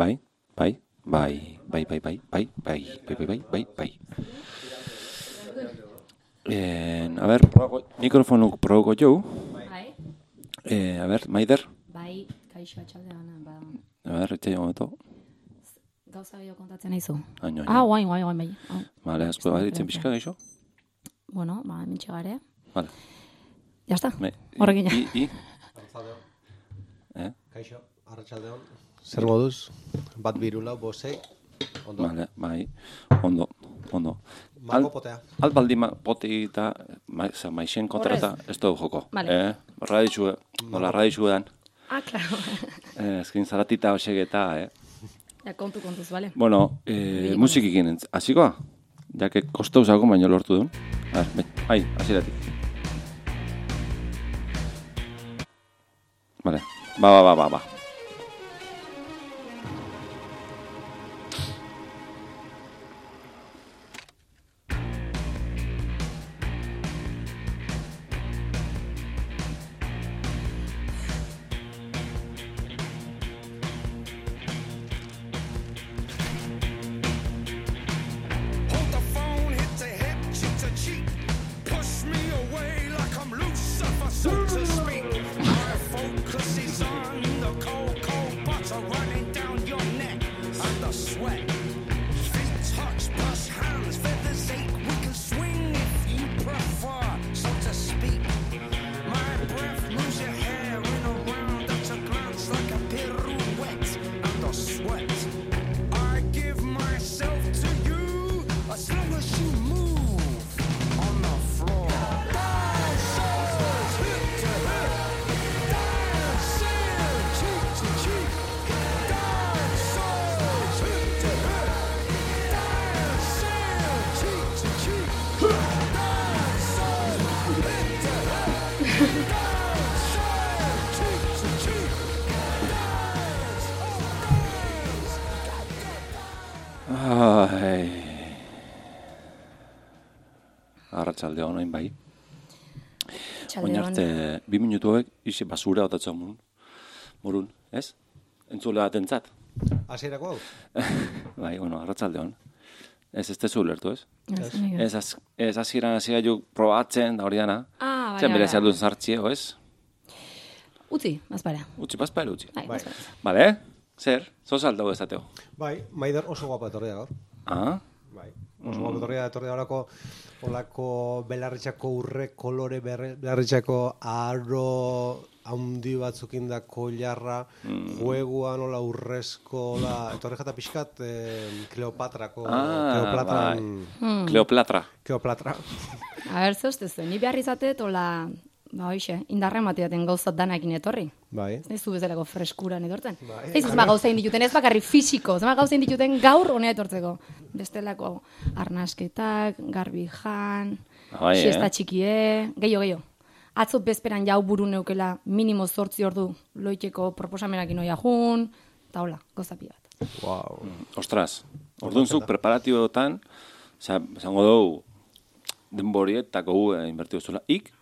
bai, bai, bai, bai, bai, bai, bai, bai, bai, bai, bai, bai, bai. Eh, a ver, probago- mikrofonu proboko jau. Bai, Eh, a ver, Maider. bai, kaixo atxaldean, ba, A ver, etxe jo gauza gehiago kontatzen aizu. Aino, Ah, aino. guain, guain, guain, bai. Ah, Vale, asko bat ditzen pixka geixo. bueno, ba, mintxe gare. Vale. Ya está, horrekin. I, i, eh? Kaixo, arratsaldeon. Zer moduz? Bat birulau, bosei. Ondo. Vale, bai, ondo, ondo. Mango potea. Al baldi ma, poti eta ma, za, maixen kontrata ez dugu joko. Vale. Eh? Raditxu, nola raditxu dan. Ah, claro. Eh, ezkin zaratita osegeta, eh? ja, kontu kontuz, bale? Bueno, eh, musikikin. Hasikoa? Jake kostau zago baino lortu duen. A ver, ai, hasieratik. Vale. Ba, ba, ba, ba, ba. Arratxalde honain bai. Oin arte, bi minutu hauek, isi basura otatzen mun. Morun, ez? Entzule bat entzat. Hasierako hau? bai, bueno, arratsalde hon. Ez ez tezu lertu, ez? Ez, ez. Ez, az, ez hasieran hasia jo probatzen da hori dana. Ah, bai, Zer bai, bere bai. zaldun zartziego, ez? Utzi, bazpara. Utzi, bazpael utzi. Bai, Bai. bazpara. Bale, zer? Zo saldago ezateo? Bai, Maider oso guapa etorri da gaur. Ah? Bai. Oso guapa etorri da, etorri da olako, olako belarritxako urre, kolore belarritxako aro haundi batzuk indako jarra, Mm. jueguan ola urrezko, ola, etorri jata pixkat eh, Kleopatrako, Ah, Kleopatran, Hmm. Kleopatra. Kleopatra. A ber, ze uste ni behar izatet, hola, ba, hoxe, indarra emateaten gauzat danakin etorri. Bai. Ez zu bezalako freskuran etortzen. Bai. Ez zema gauzain dituten, ez bakarrik fisiko, zema gauzain dituten gaur honea etortzeko. Bestelako arnasketak, garbi jan, Bai, eh? siesta txikie, gehiago, gehiago. Atzo bezperan jau buru neukela minimo zortzi ordu loiteko proposamenak inoia jun, eta hola, gozapi bat. Wow. Ostras, orduan zuk preparatioetan, osea, esango dugu, denborietako gu eh, inbertitu zula, ik,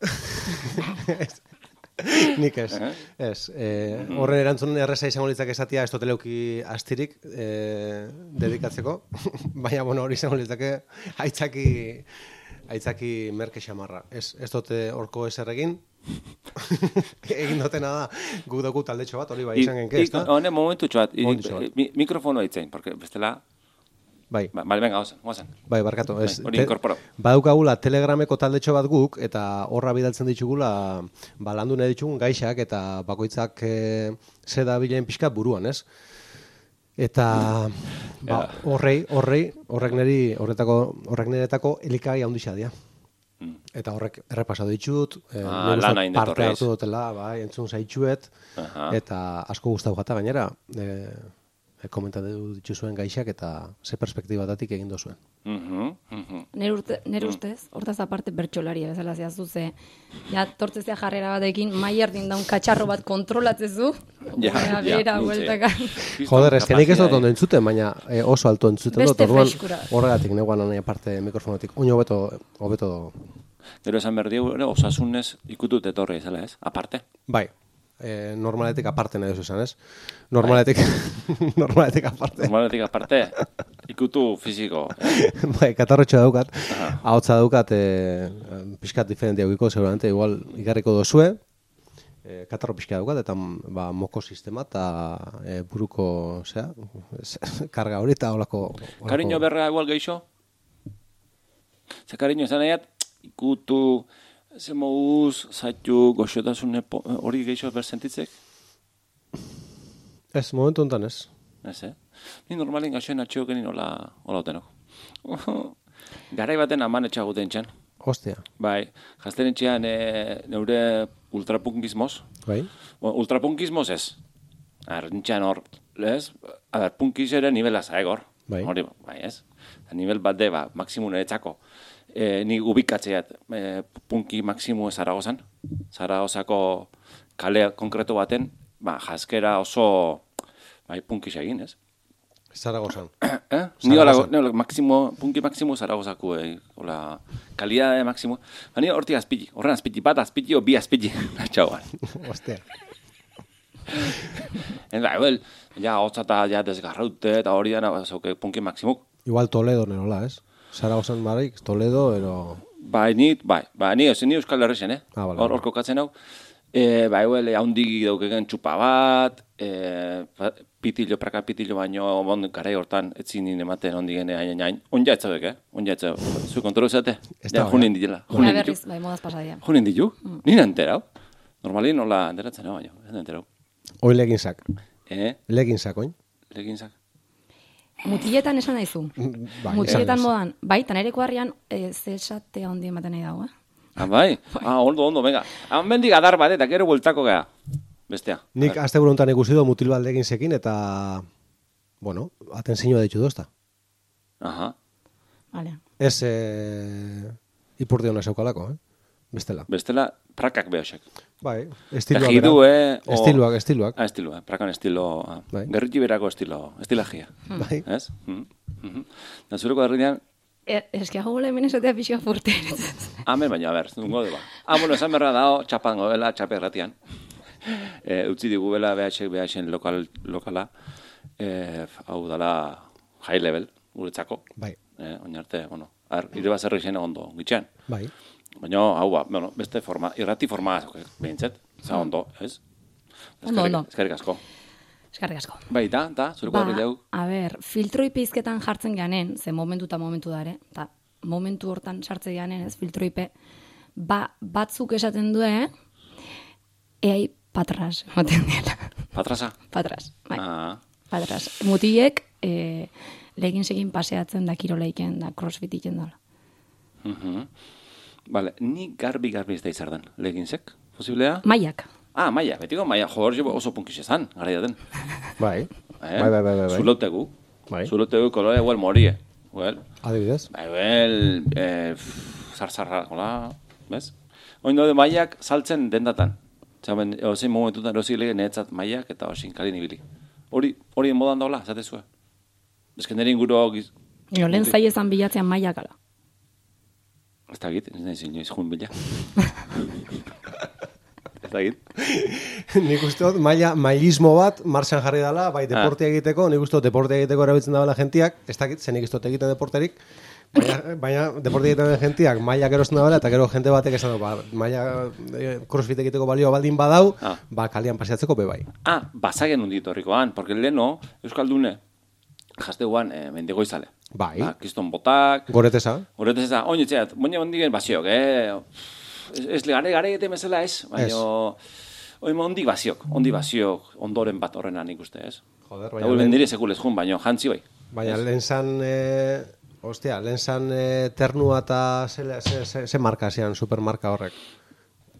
Nik ez, ez. Eh, horren erantzun erreza izango litzak esatia ez toteleuki astirik eh, dedikatzeko, baina bueno, hori izango litzake aitzaki, aitzaki merke xamarra. Ez, ez dute horko ezer egin, egin dutena da, guk dugu taldetxo bat, hori bai izan genke, ez da? Hone, momentu txoat, Momentutxo bat. mi, mikrofono itzein, porque bestela, Bai, ba, bale, venga, ozen, ozen. bai, barkatu. Ez, Bai, hori inkorporo. Badukagula telegrameko taldetxo bat guk, eta horra bidaltzen ditugula, ba, landu nahi ditugun gaixak, eta bakoitzak e, zeda bilen pixka buruan, ez? Eta ba, horrei, horrei, horrek neri, horretako, horrek niretako elikagai handixa dira. Eta horrek errepasatu ditut, Mm. eh, Ah, lana parte hartu dutela, bai, entzun zaitxuet, Aha. eta asko gustatu jata gainera, e, e, komentatu dituzuen gaixak eta ze perspektibatatik egin dozuen. Mhm, mhm. Nere, urte, nere Mm. ustez, hortaz aparte bertxolaria bezala zehazu ze, ja, tortzezea jarrera batekin, maier daun katxarro bat kontrolatzezu, Ja, ja, bera, bueltaka. Joder, ez ez dut ondo entzuten, baina eh, oso alto entzuten dut, orduan horregatik neguan honi aparte mikrofonotik. Oino hobeto, hobeto Gero esan behar diegu, ere, osasunez ikutut etorri izala, ez? Aparte. bai, e, normaletik aparte nahi duzu esan, ez? Normaletik, normaletik aparte. Normaletik aparte, ikutu fiziko. eh? bai, katarrotxo daukat, ahotsa daukat, e, pixkat diferentia eukiko, seguramente, igual, igarriko dozue, e, katarro pixka daukat, eta ba, moko sistema, eta e, buruko, zera, karga hori, eta holako- Kariño berra igual geixo? Ze kariño esan nahiat, ikutu, ze moduz, zaitu, goxotasun hori geixo ber sentitzek? Ez, momentu honetan ez. Ez, eh? Ni normalin gaxoen atxeo genin hola, hola otenok. Garai baten aman etxaguten txan. Ostia, Bai, jazten etxean e, neure ultrapunkismoz. bai? Ultrapunkismoz ez. Ar, nintxan hor, ez? A ber, punkiz ere nivela zaegor. Bai. Hori, bai, ez? Eta nivel bat de, ba, maksimun eretzako. E, ni ubikatzeat e, punki maksimu Zaragozan. Zaragozako kale konkretu baten, ba, jaskera oso, bai, punkis egin, ez? Zaragozan. Eh? Ni hola, hola, maksimo, punki maksimo Zaragozako, eh, hola, kalidade maksimo. Ba, ni hortik azpiti, horren azpiti, bat azpiti o bi azpiti, txauan. Ostia. Eta, well, ja, hotza eta ja desgarraute, eta hori dana, ba, zauke punki maksimuk. Igual Toledo nerola, ez? Zaragozan barik, Toledo, ero... Bai, ni, bai, bai, ni, ozen, ni Euskal Herrixen, eh? Ah, bale, Hor, bale. hor kokatzen hau. E, bai, well, haundigi daukegen txupa bat, e, pitillo, praka pitillo baino, bon, garai hortan, etzin nien ematen ondigen, hain, hain, hain, onja etzadek, eh? Onja etzadek, zu kontrolu zate? Ez Ja, da, junin ditela. Junin berriz, ditu. bai, modaz pasadia. Junin ditu? Ni enterau. Normalin nola enteratzen hau, baino, ez enterau. Oin leginzak. Eh? Leginzak, oin? Leginzak. Mutiletan esan daizu. bai, Mutiletan esan modan, bai, eta nire kuarrian, e, ze esatea hondi ematen nahi dago, eh? Ah, bai? Ah, ondo, ondo, venga. Ah, mendik adar bat, eta gero bueltako gea. Bestea. Nik azte buruntan ikusi du mutil bat leginzekin, eta... Bueno, atenzinua ditu dozta. Aha. Vale. Ez e, ipurdi hona zeukalako, eh? Bestela. Bestela, prakak behosek. Bai, estiloak. Tejidu, bera. eh? o- Estiloak, estiloak. Ah, estiloa, prakan estilo, ah, Bai. gerriti berako estilo, estilagia. Bai. Ez? Mm -hmm. Da zureko herrian, E, eski gula hemen esatea pixka furte. Amen, baina, a ber, zungo de ba. Ah, bueno, esan berra dao, txapango dela, txape erratian. e, utzi digu bela BH, BHen lokal, lokala. E, hau dala high level, guretzako. Bai, E, oinarte, bueno, ar, ire bazerri zen ondo, gitxean. bai. Baina, hau ba, bueno, beste forma, irrati forma, behintzet, za ondo, ez? Ondo, Eskerrik- ondo. Eskerrik asko. Eskarrik asko. Bai, da, da, zureko Ba, horri deu. a ber, filtroi pizketan jartzen ganen, ze momentu eta momentu dare, eta momentu hortan sartze ganen, ez filtroipe, ba, batzuk esaten du, eh? Eai patras, ematen dela. Patrasa. patras, bai, Ah, patras. Mutilek, e, legin segin paseatzen da kirolaiken, da crossfit iken dela. mhm. Vale, ni garbi garbi ez da izardan, leginsek, posiblea? Maiak. Ah, maia, betiko maia, jo, hor jo oso punkis esan, gara jaten. Bai. Eh? Bai, bai, bai, bai, bai. Zulotegu. Bai. Zulotegu kolore igual morie. Well, Adibidez? bai, well, eh, zarzarra, hola, bez? Oin daude maiak saltzen dendatan. Zaben, ozein momentutan erosi lege netzat maiak eta osin kalin ibili. Hori, hori modan daula, zate zuen. Ez que nire inguro giz... Jo, lehen zai ezan bilatzean maiak ala. Ez da git, ez nahi inoiz jun bila. ez da git. nik uste dut, maila, mailismo bat martxan jarri dela, bai Ah. deportea egiteko, nik uste dut deportea egiteko erabiltzen dabela jentiak, ez dakit, zenik ez dut egiten deporterik, baina, baina deportea egiten den jentiak mailak erosten dabela, eta gero jente batek esan du, ba, maila eh, crossfit egiteko balioa baldin badau, Ah. ba, kalian paseatzeko be bai. Ah, bazagen hundit horrikoan, porque leno, Euskaldune, jazteuan eh, mendigoizale. Bai. Ba, kriston botak, Goreteza, Horretaz ez da, oin etxeat, baina ondigen basiok, eh? Ez, ez gare, gare egite mesela ez, baina... Oin ondik basiok, ondik basiok, ondoren bat horrena nik uste, ez? Joder, Baina baina, lehen lehen, dire sekulez jun, baina jantzi bai. baina lehen zan, e, ostia, lehen zan e, ternua eta ze, ze, ze, ze marka zian, supermarka horrek.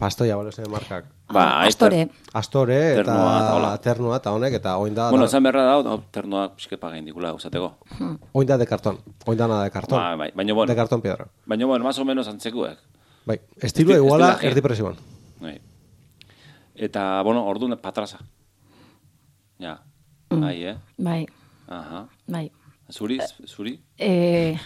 Pastoia, bale, ze markak. Ba, Astore. Astore eta Ternua eta ternua honek eta oin da, Bueno, da- esan berra da, ternoak pixke pagain dikula usateko. oin da de karton. Oin da nada de karton. Ba, bai, baina bueno. De karton piedra. Baina, bueno, más o menos antzekuek. Bai, estilo Esti- iguala erdi presioan. Bai. Eta, bueno, orduan patrasa. Ja, bai, eh? Bai, Aha. bai. Zuri, zuri? Eh,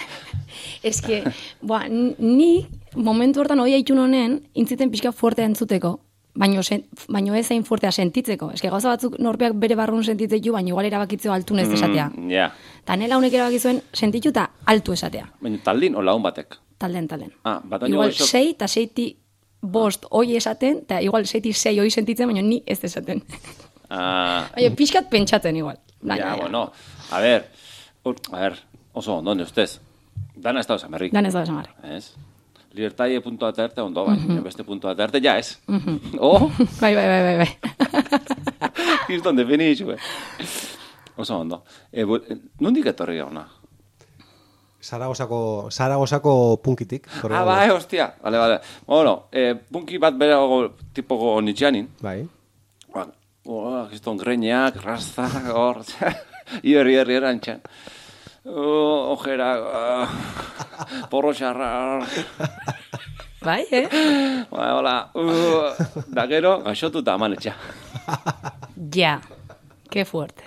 es que, ba, n- ni momentu hortan hoi haitxun honen, intziten pixka fuerte entzuteko. baino, sen, baino ez zein fuertea sentitzeko. Eske gauza batzuk norbeak bere barrun sentitzen ju, baino igual erabakitzeo altu nez esatea. Mm, ja. Ta nela honek erabaki zuen sentitu eta altu esatea. Baina taldin o lagun batek. Talden, talden. Ah, bat igual gaixok- sei eta seiti bost hoi esaten, eta igual seiti sei hoi sentitzen, baina ni ez esaten. Ah, Baina pixkat pentsatzen igual. Baina, ja, bueno. A ver, a ver, oso ondo, ustez. Dana ez da osan berrik. Dan ez da garri. Ez? Libertaie puntu aterte ondo, baina beste puntu aterte ja ez. Oh, Bai, bai, bai, bai, bai. Kriston definitxu, eh. Oso ondo. E, bu, e, nondik etorri gauna? Zaragozako, Zaragozako punkitik. Ah, bai, hostia. Vale, vale. Bueno, eh, punki bat berago tipoko nitxeanin. Bai. Ba, oh, kriston greñak, rasta, hor, iberri herri erantxan. Oh, ojera, uh, porro xarra, Bai, eh? ba, hola, uh, da gero, gaixotuta aman etxa. Ja. Qué fuerte.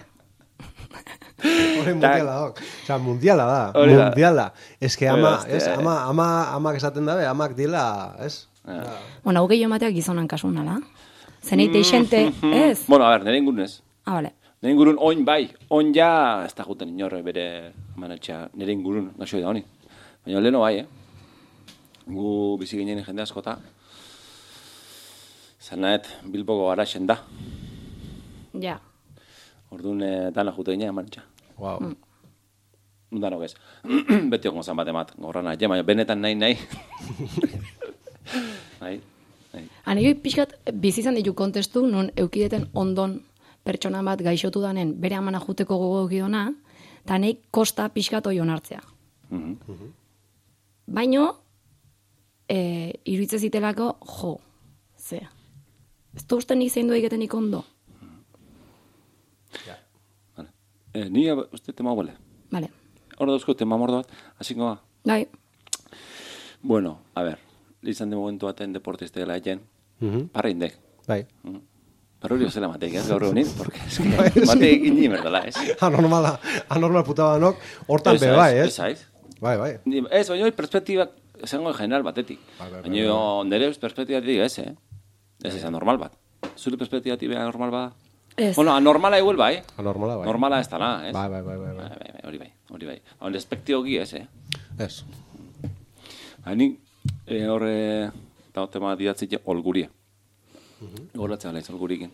Hori mundiala da. Osa, mundiala da. Hori da. Mundiala. Ez que ama, da, ez, hostia, ama, ama, amak esaten dabe, amak dila, ez? Bueno, hau gehiago emateak gizonan kasun, ala? Zeneite isente, ez? Bueno, a ver, nire ingurun ez. Ah, vale. Nire ingurun oin bai, oin ja, ez da juten inorre bere manetxea, nire ingurun, gaixo da honi. Baina leheno bai, eh? Gu bizi ginen jende askota. Zernaet, Bilboko garaxen da. Ja. Orduan eh, dana jute ginen manetxea. Wow. Mm. Danok ez. Beti ongo zan bat emat, gorra nahi, baina benetan nahi nahi. nahi, nahi. Anio pixkat bizi izan ditu kontestu, non eukideten ondon pertsona bat gaixotu danen bere amana juteko gogo eukidona, eta nahi kosta pixkat hoi onartzea. Mhm. Baino, e, iruitze zitelako, jo, ze. Ez du uste nik zein du egitenik ondo? Vale. Eh, ni uste tema huele. Vale. Hor dauzko tema mordo bat, hasiko ba. Bai, Bueno, a ver, izan de momentu baten deportiste dela egen, Mhm. parra indek. Bai. Pero hori zela mateik, ez gaur egunin, porque es que mateik indi merdala, ez? Anormala, anormal puta banok, hortan be bai, ez? Ez aiz. Bai, bai. Ni- Ez, baina perspektibak esango general batetik. Bai, bai, bai, Baina nire perspektibatik ez, eh? Ez ez normal bat. Zure perspektibatik beha normal bada? Ez. Bueno, anormala igual bai. Anormala, bai. Normala ez dana, ez? Bai, bai, bai, bai, bai. Bai, bai, bai, hori bai, hori bai. Hori espektiogi ez, eh? Ez. Ba, ni e, horre eta tema didatzit olguria. Goratzea gala ez olgurikin.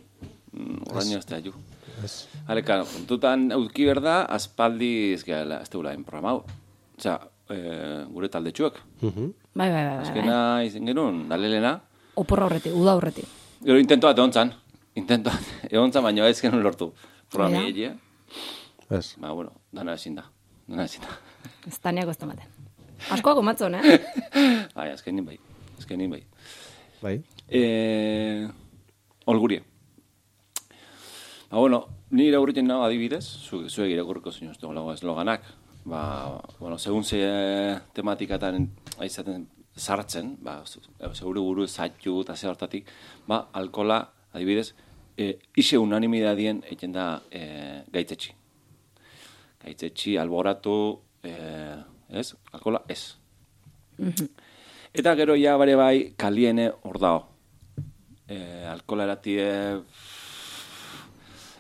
Mm, Oraino ez da ju. Ez. Hale, karo, kontutan euki berda, aspaldi ez gehala, ez teula programau. Osea, e, gure taldetxuak. Mhm. bai, bai, bai, bai, bai. Azkena izen genuen, dalelena. Oporra horretik, uda horretik. Gero intento bat egon zan. Intento bat egon zan, baina ez genuen lortu. Programi Ja. egia. Ez. Ba, bueno, dana ezin da. Dana ezin da. Ez taniako ez tomaten. Askoak omatzon, eh? Bai, azkenin bai. Azkenin bai. Bai. Eh, olgurie. Ba, bueno, ni irakurritzen nago adibidez, zu, zuek irakurriko zinu uste esloganak. Ba, bueno, segun ze tematikatan aizaten sartzen, ba, seguru buru zaitu eta ze hortatik, ba, alkola, adibidez, e, ise unanimidadien egiten da e, gaitzetxi. Gaitzetxi, alboratu, e, ez? Alkola, ez. Eta gero ja bare bai kaliene hor dao. E, alkola eratie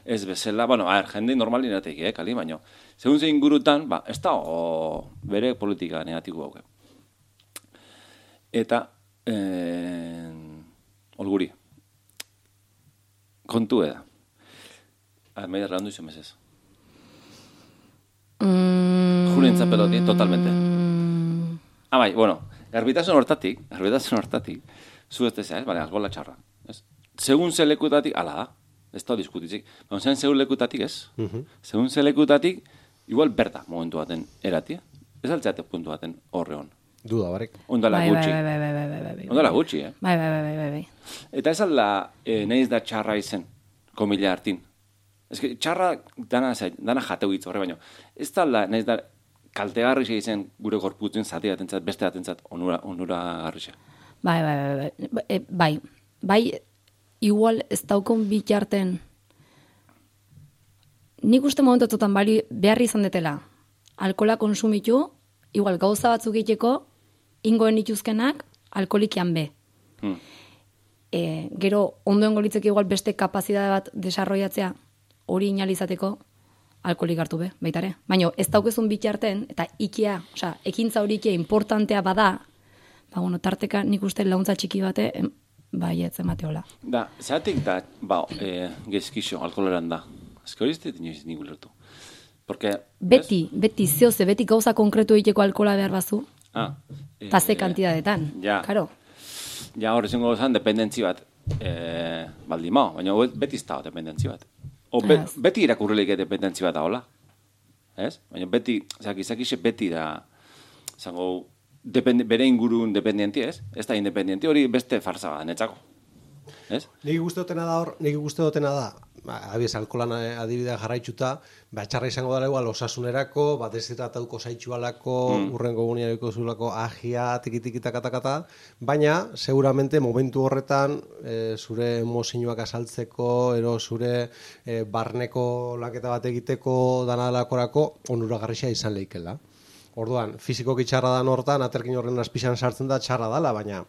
ez bezala, bueno, a ver, jende normal irateik, eh, kali, baino. Segun zein gurutan, ba, ez da o, bere politika negatibo hauke. Eta, eh, olguri. Kontu eda. Almeida errandu izo mesez. Mm, Julen zapeloti, totalmente. Ah, bai, bueno, garbitasun hortatik, garbitasun hortatik, zu ez dezea, ez, bale, alkohola txarra. Segun ze lekutatik, ala da, ez da diskutitzik. Baina zen segun lekutatik ez. Segun ze lekutatik, igual berta momentu baten eratia. Ez altzeate puntu baten horre hon. Duda barek. Ondala bai, bai, gutxi. bai, bai, bai, bai, bai, bai. Ondala gutxi, eh? Bai, bai, bai, bai, bai, bai. Eta ez alda, e, nahiz da txarra izen, komila hartin. Ez que, txarra dana, zait, dana jateu hitz horre baino. Ez da alda, nahiz da, kaltegarri izen gure gorputzen zati batentzat, beste batentzat onura, onura garrixe. Bai, bai, bai, bai, bai, e, bai, bai, igual ez daukon bitarten, nik uste momentototan bali behar izan detela, alkola konsumitu, igual gauza batzuk egiteko, ingoen ituzkenak, alkolikian be. Hmm. e, gero ondoen golitzek igual beste kapazitate bat desarrollatzea hori inalizateko alkoholik hartu be, baita ere. Baina ez daukezun bitarten, eta ikia, osea, ekintza hori ikia importantea bada, ba, bueno, tarteka nik uste launtza txiki bate, em, baietz emateola. Da, zeratik da, ba, e, gezkixo, alkoholeran da. Ez hori ez dut inoiz nik ulertu. Porque... Beti, beti, zeoze, beti gauza konkretu egiteko alkohola behar bazu, ez? Ah, eta ze kantidadetan, ja. karo. Ja, hor ezingo zan, dependentzi bat. E, baldin mao, baina beti ez da dependentzi bat. O, be, Ez. beti irakurrileik dependentzi bat da, hola. Ez? Baina beti, zera, gizakixe beti da, zango, depende, bere ingurun dependienti, ez? Ez da independienti, hori beste farsa bat, netzako. Ez? Nik gustu dutena da hor, nik gustu dutena da, ba, abiez, alkolan eh, adibidea jarraitzuta, ba, txarra izango dara igual osasunerako, bat deshidratatuko zaitxualako, mm. urrengo guneareko zulako agia, tikitikitakata, baina, seguramente, momentu horretan, e, zure emozioak asaltzeko, ero zure e, barneko laketa bat egiteko danalakorako, onuragarria izan leikela. Orduan, fizikoki txarra dan hortan, aterkin horren azpixan sartzen da txarra dala, baina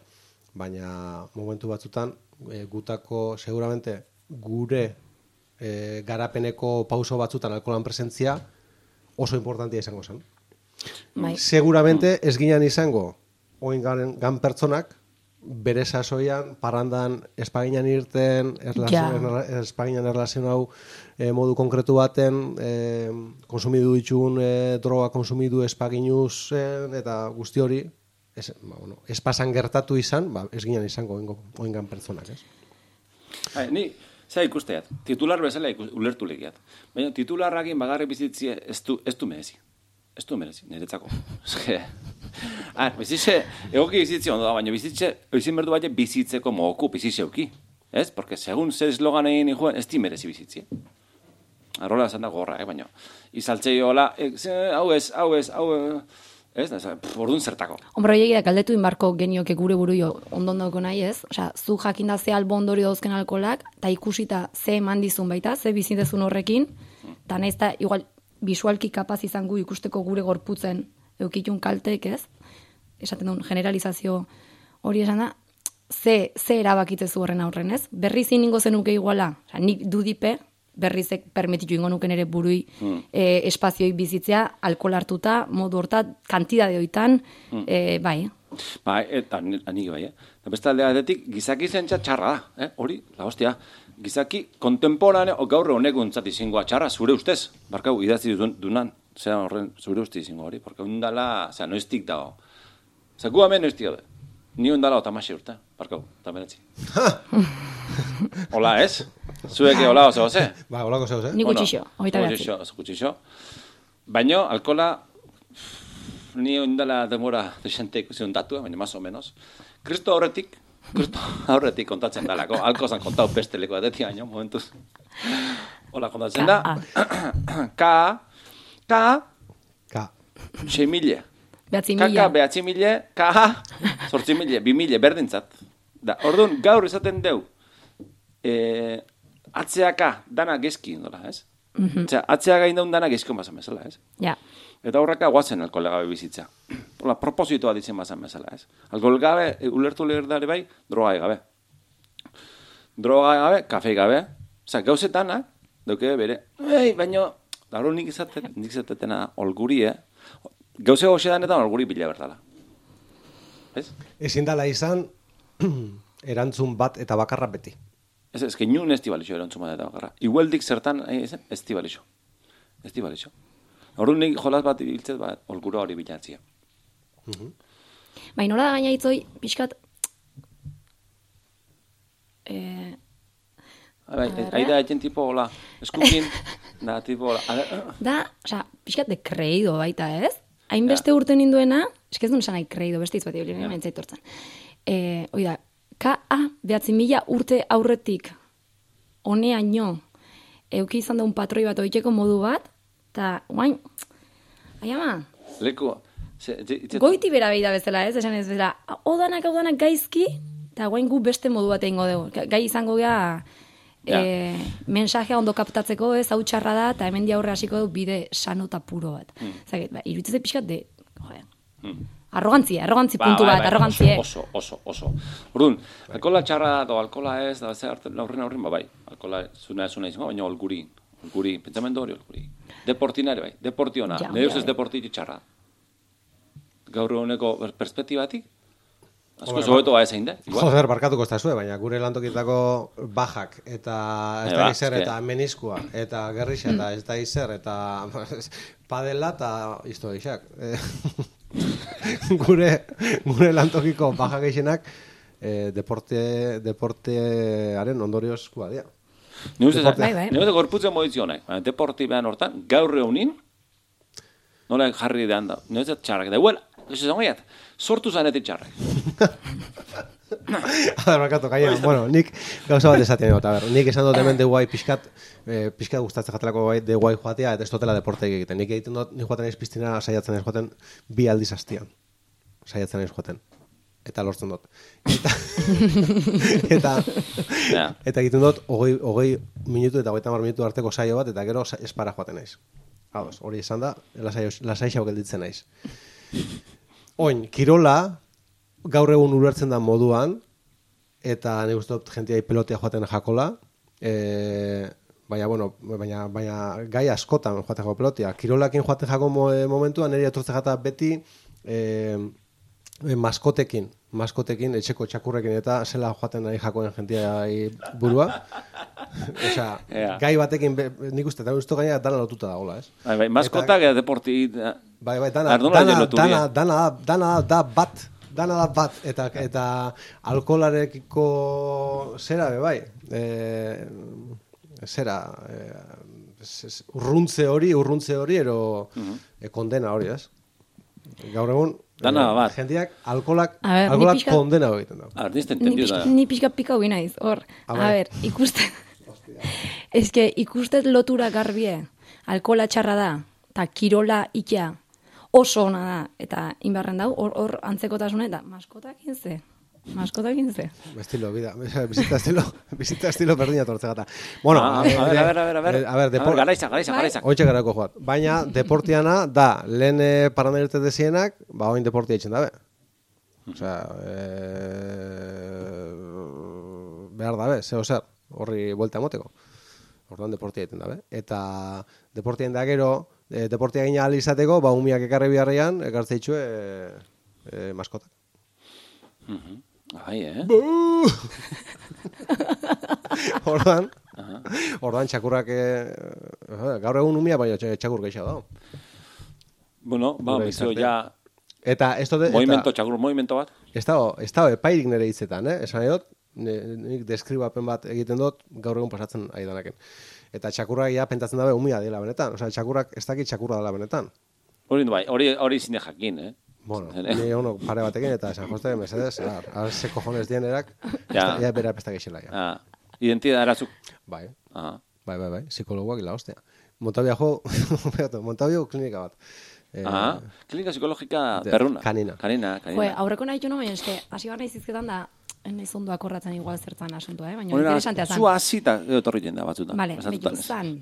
baina momentu batzutan e, gutako seguramente gure e, garapeneko pauso batzutan alkoholan presentzia oso importantia izango zen. Bai. Seguramente ez ginen izango oin gan, gan pertsonak bere sasoian, parandan espaginan irten, erlazio, espaginan erlazio hau e, modu konkretu baten, e, konsumidu ditxun e, droga konsumidu espaginuz zen, eta guzti hori, ez, ba, bueno, ez pasan gertatu izan, ba, ez ginen izango oingo, oingan pertsonak, ez? Hai, ni, zera ikusteat, titular bezala ikus, ulertu legiat. Baina titularrakin bagarri bizitzie ez du, ez du merezi. Ez du merezi, niretzako. Eske, ah, bizitze, egoki bizitze ondo da, baina bizitze, oizin berdu baina bizitzeko mogoku bizitze euki. Ez? Porque segun zer eslogan egin juen, ez merezi bizitzie. Arrola esan da gorra, eh, baina. Izaltzei hola, eh, ze- hau ez, hau ez, hau ez, ez, ez, orduan zertako. Hombre, horiek da galdetu inbarko genioke gure burui ondo ondoko nahi ez? Osea, zu jakinda ze albondori dauzken alkolak, eta ikusita ze eman dizun baita, ze bizitezun horrekin, eta nahiz eta igual visualki kapaz izan gu ikusteko gure gorputzen eukitun kaltek ez? Esaten duen generalizazio hori esan da, ze, ze erabakitzezu horren aurren ez? Berriz iningo zenuke iguala, Osea, nik dudipe, berrizek permititu ingo nuken ere burui e, espazioi bizitzea, alkohol hartuta, modu hortat, kantidade hoitan, e, bai, Ba, eta ni- nik bai, eh? Eta beste alde batetik, gizaki zentza txarra da, eh? Hori, la hostia. Gizaki kontemporane, o gaur honek untzat izangoa txarra, zure ustez. Barkau, idatzi dun, dunan, zera horren, zure ustez izango hori, porque undala, zera, noiztik dago. Gu hemen noiztik daude. Ni undala otamaxe urte, barkau, eta beretzi. Hola, ez? Zuek hola, oso, oze? Ba, holako zeuz, eh? Ni gutxixo, hogeita behatzi. Gutxixo, gutxixo. Baina, alkola, ni ondala demora desente ikusi un datua, baina más o menos. Kristo horretik, Kristo horretik kontatzen dalako, alko zan kontau beste leku batetik baina, momentuz. Hola, kontatzen da. Ka, ka, Ka. Sei mila. Behatzi Kaka, behatzi mila, ka, sortzi mila, bi mila, berdintzat. Da, orduan, gaur izaten deu, e, atzeaka dana gezki indola, ez? Mhm. Osea, atzeaka indaun dana gezkon bazan bezala, ez? Ja, Eta horreka guatzen alkohol gabe bizitza. Hola, propositoa ditzen bazan bezala, ez? Alkohol gabe, e, ulertu leherdare bai, droga gabe. Droga gabe, kafe gabe. Osa, gauzetanak, dauke bere, ei, baino, Laro nik izaten, nik izatetena olguri, eh? Gauze goxedanetan olguri bila berdala. Ez? Ezin dala izan, erantzun bat eta bakarra beti. Ez, ez, inun ez dibalixo erantzun bat eta bakarra. Igualdik zertan, eh, ez, ez dibalixo. Ez dibalixo. Horren nik jolas bat ibiltzet, bat, olgura hori bilatzia. Bai, nola da gaina hitzoi, pixkat... Eh, Bai, ahi da eten tipo, hola, eskukin, da, tipo, hola, ver, da, osea, pixkat de kreido baita, ez? Hainbeste urte ninduena, eske ez duen esan kreido, beste hitz bat ibili, ja. mentzaitortzen. Eh, oi da, K.A. behatzi mila urte aurretik honeaino euki izan da un patroi bat oiteko modu bat, eta guain, ai ama, leku, ze, goiti bera behi da bezala, ez? Esan ez bezala, odanak, odanak gaizki, eta guain gu beste modu bat egingo dugu. Ga- Gai izango gea, Ja. e, mensajea ondo kaptatzeko ez, hau txarra da, eta hemen aurre hasiko du bide sano eta puro bat. Mm. Zaget, ba, iruditzen pixkat de, joder, Arrogantzia, arrogantzi Ba, puntu bai, bat, bai, arrogantzie. Oso, oso, oso. Orduan, alkola txarra edo alkola ez, da ze arte aurren aurren, ba bai. Alkola zuna ez zuna izango, baina olguri. Olguri, pentsamendu hori olguri. Deportina ere bai, deporti ona. Ja, Nire ja, ustez ja. deporti txarra. Gaur per- perspektibatik, asko Hombre, zobeto ba ezein da. Igual. Joder, barkatuko ez zue, baina gure lantokitako bajak eta ez Bai, da izer eta meniskua eta gerrixa eta ez da izer eta padela eta isto geixak. Eh, gure, gure lantokiko baja geixenak eh, deporte, deportearen ondoriozkoa dira. Ni ustez, Bai, bai. ni ustez gorputzen modizionek, baina deporti behan hortan, gaur egunin, nola jarri dehan da, ni ustez txarrak, da huela, ez zangoiat, sortu zanetik txarrak. A ber, barkatu, kaina, bueno, nik gauza bat esaten dut, a ber, nik esan dut hemen de guai pixkat, eh, pixkat gustatzen jatelako guai, de guai joatea, eta ez dutela deporte egiten. Nik egiten dut, nik joaten ez piztina, saiatzen ez joaten, bi aldiz astian. Saiatzen ez joaten. Eta lortzen dut. Eta, eta, Ja. eta egiten dut, hogei, hogei minutu eta hogeita mar minutu arteko saio bat, eta gero espara joaten naiz. Ados, hori esan da, lasai, lasai xau gelditzen naiz. Oin, kirola, gaur egun ulertzen da moduan, eta nik uste dut jentia pelotia joaten jakola, e, baina, bueno, baina, baina gai askotan joaten jako pelotia. Kirolakin joaten jako e, momentuan, nire etortzen jata beti e, e, maskotekin, maskotekin, etxeko txakurrekin eta zela joaten nahi jakoen jentia burua. Osea, Ea. gai batekin, be, nik uste, eta uste gaina dana lotuta dagoela, ez? Bai, bai, maskotak eta deporti... Bai, bai, dana, dana, lotu dana, dira. dana, dana da bat, dana da bat, eta, eta alkolarekiko zera, be, bai, e, zera, e, z- urruntze hori, urruntze hori, ero e, kondena hori, ez? Gaur egun, Dana e, bat. jendeak alkolak, ni alkolak pixka- kondena egiten da. A ver, nizte Ni, entendido pixka, da. ni pixka pika hui naiz, hor. A bai. ber, ikuste... Ez que ikustet lotura garbie, alkola txarra da, eta kirola ikia oso ona da, eta inbarren dau, hor, hor antzekotasune, eta maskotakin ze, maskotakin ze. Estilo, vida, bizita estilo, bizita estilo berdina tortzegata. Bueno, Ah, a ver, a ver, a ver, a ver. eh, a ver, depor- garaiza, garaiza, Bai. garaiza. Ointxe garako joat. Baina, deportiana da, lehen e, parandelte dezienak, ba, oin deportia itxen dabe. Osea, e, behar dabe, zeo zer, horri buelta emoteko. Orduan deportia egiten dabe. Eta deportien da gero, e, deportia gina alizateko, ba, umiak ekarri biharrean, ekartze itxue e, e, maskotak. Bai, eh? orduan, orduan txakurrak, e, gaur egun umia, baina tx- txakur gehiago da. Bueno, ba, bizio gizartea. ja... Eta, esto de, Movimento, eta, txakur, movimento bat. Ez dago, ez dago epairik nire hitzetan, eh? Esan nahi dut, ne- nik deskribapen bat egiten dut gaur egun pasatzen ari danaken. Eta txakurrak ja pentatzen dabe umia dela benetan. Osea, txakurrak ez dakit txakurra dela benetan. Hori bai, hori hori zine jakin, eh? Bueno, ni ono pare batekin eta San Jose mesedes, ar, ar ze cojones dienerak, Ja. ja bera pesta geixela ja. Ah, identidad erazuk. Bai, Ah. bai, bai, bai, psikologoak ila hostia. Montabia jo, beatu, Montabio klinika bat. Eh, Ah, klinika psikologika de- perruna. kanina. Kanina, Jo, kanina. aurreko nahi no, baina eske, hasi behar nahi zizketan da, naiz ondo akorratzen igual zertan asuntua, eh? baina interesantea zan. zu hasita edo etorri jenda batzutan. Ez. zan,